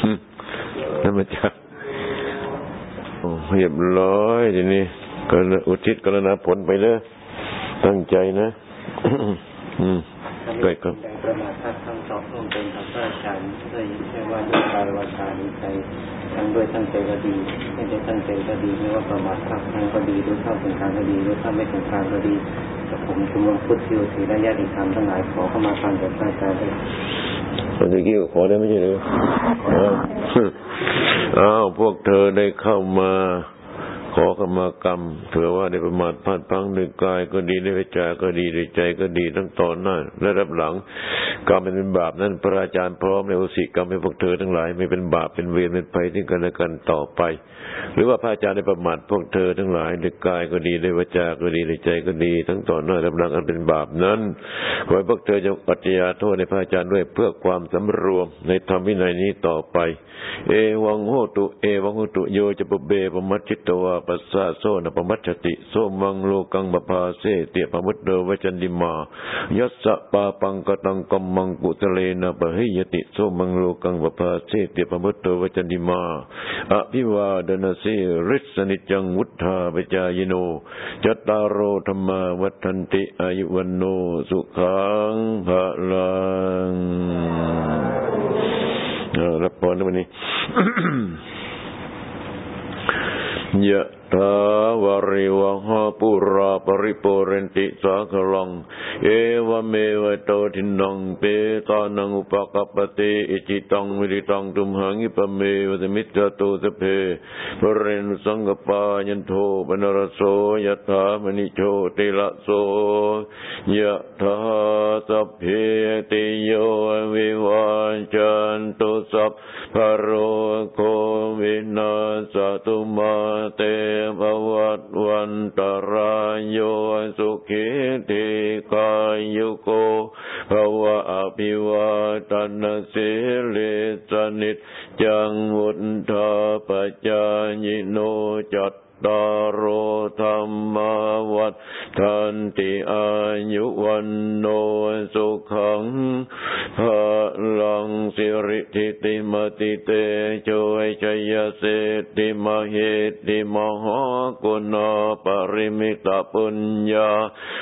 หึนั่นมาจากเรียบร้อยทีนี้ก็อุทิศกรณาผลไปเลยตั้งใจนะ อืมเกิดกับประมาททั้งสององค์เป็นพระราชาด้วยไม่ว่าด้วยกายวาจาหรือใจทั้งด้วยตั้งใจก็ดีไม่ได้ตั้งใจก็ดีไม่ว่าประมาทพลาดทั้งก็ดีด้วยข้าเป็นทางก็ดีด้วยข้าไม่เป็นทางก็ดีแต่ผมชุมนุมพุทธศิวสีและญาติธรรมทั้งหลายขอเข้ามาฟังจากพระอาจารย์ด้วยตอนกี้ก็ขอได้ไม่ใช่หรืออ้าวอ้าวพวกเธอได้เข้ามา ขอกรรมกรรมเผื่อว่าได้ประมาทพลาดพลั้งในกายก็ดีในวิจาก็ดีในใจก็ดีทั้งตอนหน้าและรับหลังกรรมเป็นบาปนั้นพระอาจารย์พร้อมในอุสิกรรมให้พวกเธอทั้งหลาย ไม่เป็นบาปเป็นเวรเป็นภัยที่กันและกันต่อไป หรือว่าพระอาจารย์ได้ประมาทพวกเธอทั้งหลายในกายก็ดีในวาจาก็ดีในใจก็ดี ทั้งต่อหน้าลับหลังอันเป็นบาปนั้นขอให้พวกเธอจงปัจจยาโทษในพระอาจารย์ด้วยเพื่อความสำรวมในธรรมวินัยนี้ต่อไป เอวังโหตุเอวังโหตุโยจะ ปุพเพ ปะมัชชิตวาปัจฉา โส นัปปะมัชชะติโสมังโลกัง ปะภาเสติ อัพภา มุตโตวะ จันทิมายัสสะปาปัง กะตังกัมมังกุสะเลนะปะหียะติโสมังโลกัง ปะภาเสติ อัพภา มุตโตวะ จันทิมาอภิวาดนาสีริสนิจังวุฒาปจายโนจตารโอธรรมาวัฒนติอายุวันโนสุขังภะลังรับพรในวันนี้ยะ ทาวริวหาปุราปริปุเรนติสาคลัง เอวเมวะโตทินังเปตานังอุปกปติอิจิตังวิริตังตุมหังอิปเมวะสมิจจโตสเพปเรนสังกปายันโทปนรโสยะถามณิโชติละโสยะถาสัพเพติโยวิวาจันตุสัพพโรโควินาสตุมาเตภวัตวันตรายโยสุขิติกายุโกภวะอภิวาตนาสิลิสนิจจังวุฒาปจายิโนจัต ตารโอธรรมวัฏทันติอายุวันโนสุขังภาลังสิริทิติมติเตโชยชยเสติมเหติมหกุณาปริมิตาปุญญา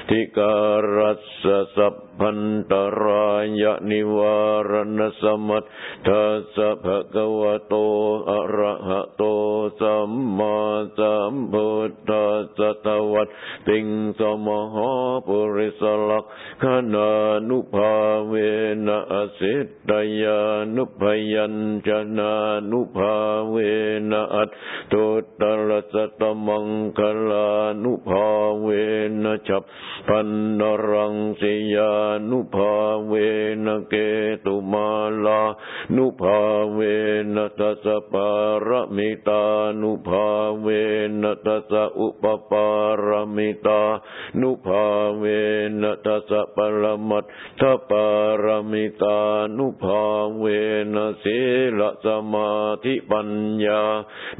ทิการัสสัพพันตรายนิวารณสมัตทัสสะภะคะวะโตอะระหะโตสัมมาสัมพุทธสสตวัตติงสมหปุริสลักขณานุภาเวนะอสิตยานุพยัญชนะนุภาเวนะอัตตุตระสตมังคลานุภาเวนะฉับพันนรังสิยานุภาเวนะเกตุมาลานุภาเวนะทัสปารมิตานุภาเวนะทัสอุปปารมิตา นุภาเวนะทัสสะปรมัตถปารมิตา นุภาเวนะศีลสมาธิปัญญา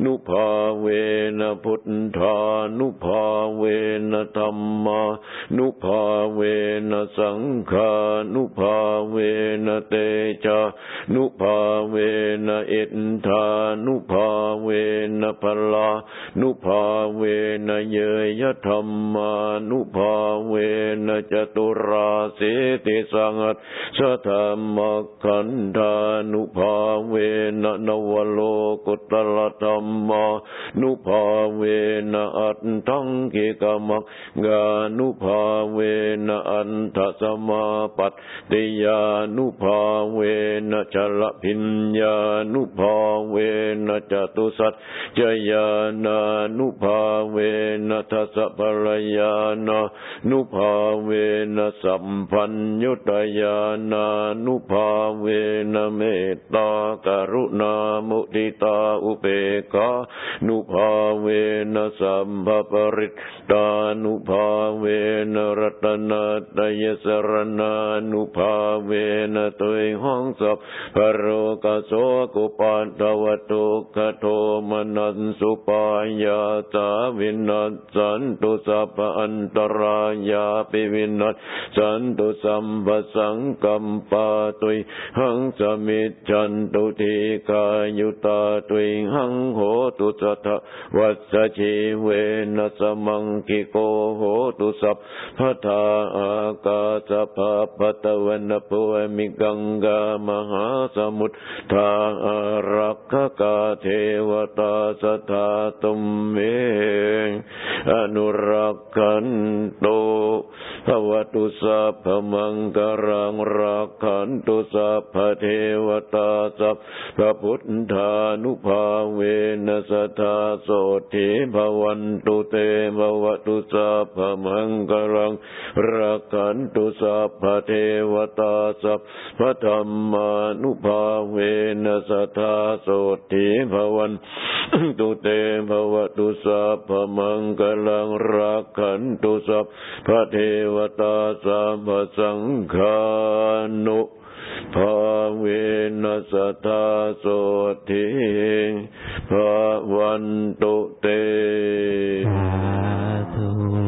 นุภาเวนะพุทธานุภาเวนะธรรมานุภาเวนะสังฆานุภาเวนะเตจานุภาเวนะอินทานุภาเวนะพลานุภาเวนะเยยธรรมานุภาเวนะจตุราสิติสังฆสธรรมขันธานุภาเวนะนวโลกุตลธรรมานุภาเวนะอัตถังกิกามักกานุภาเวนะอันทสมาปัตติยานุภาเวนะชลพิญญานุภาเวนะจตุสัจจยานานุภาเวนะทัสภรยานานุภาเวนะสัมพัญญุตยานานุภาเวนะเมตตากรุณามุติตาอุเบกานุภาเวนะสัมภปริตตานุภาเวนะรัตนาตยสรณานุภาเวนะตุยห้องสัพพโรกโสกุปันตวตุกโทมนันสุปายาตาวินัสสันตุสัพอันตรายาปิวินัสสันตุสัมปสังกัมปาตุยหังสมิจันตุทีกายุตาตุยหังโหตุสัทวัสชีเวนัสมังกิโกโหตุสัพพทาอากาสภาปตะวันปุมิกังกามหาสมุทธารักขกาเทวตาสทาตุมเมอนุรักขันโตภวตุสัพพมังกรังรักขันตุสัพพเทวตาสัพพระพุทธานุภาเวนัสทธาโสทิภวันตุเตภวตุสัพพมังกรังรักขันตุสัพพเทวตาสัพพธรรมานุภาเวนัสทธาโสทิภวันตุเตภวตุสัพพมังกลังรักขันตุสัพพะเทวตาสัพพสังฆานุภาเวนัสทธาโสทิภาวันตุเตสาธุ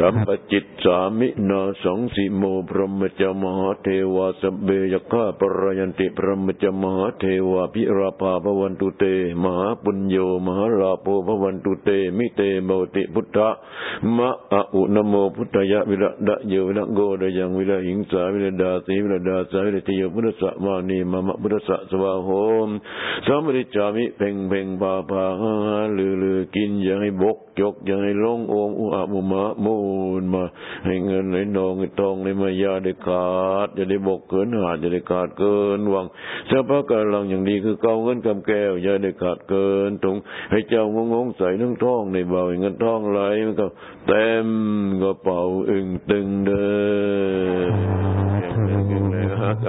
สัมปจิตสามินาสังสิโมพรหมจมหาเทวาสเบยข้าปรยันติพรหมจมหาเทวาพิราภาพวันตุเต มหาปุญโยมหาลาโภพวันตุเต มิเตโมติพุทธะมะอะอุนโมพุทธยะวิระดะโยวิระโกดยังวิระหิงสาวิระดาสีวิระดาสาวิระติโยพุทธสะมานีมะมะพุทธสะสวาโหมสัมริจามิเพ่งเพ่งพาพาลือลือกินอย่าให้บกจกอย่าให้ลงโอมอุอะมุมะโมนมา ให้เงินไหลนองให้ทองในมายาได้ขาดจะได้บกเกินหาดจะได้ขาดเกินหวังสภาพกำลังอย่างดีคือเกาเงินกำแก้วอย่าได้ขาดเกินตรงให้เจ้างงงใส่ทั้งทองในเบาเงินทองไหลมันก็เต็มกระเป๋าอึ่งตึงเด้อ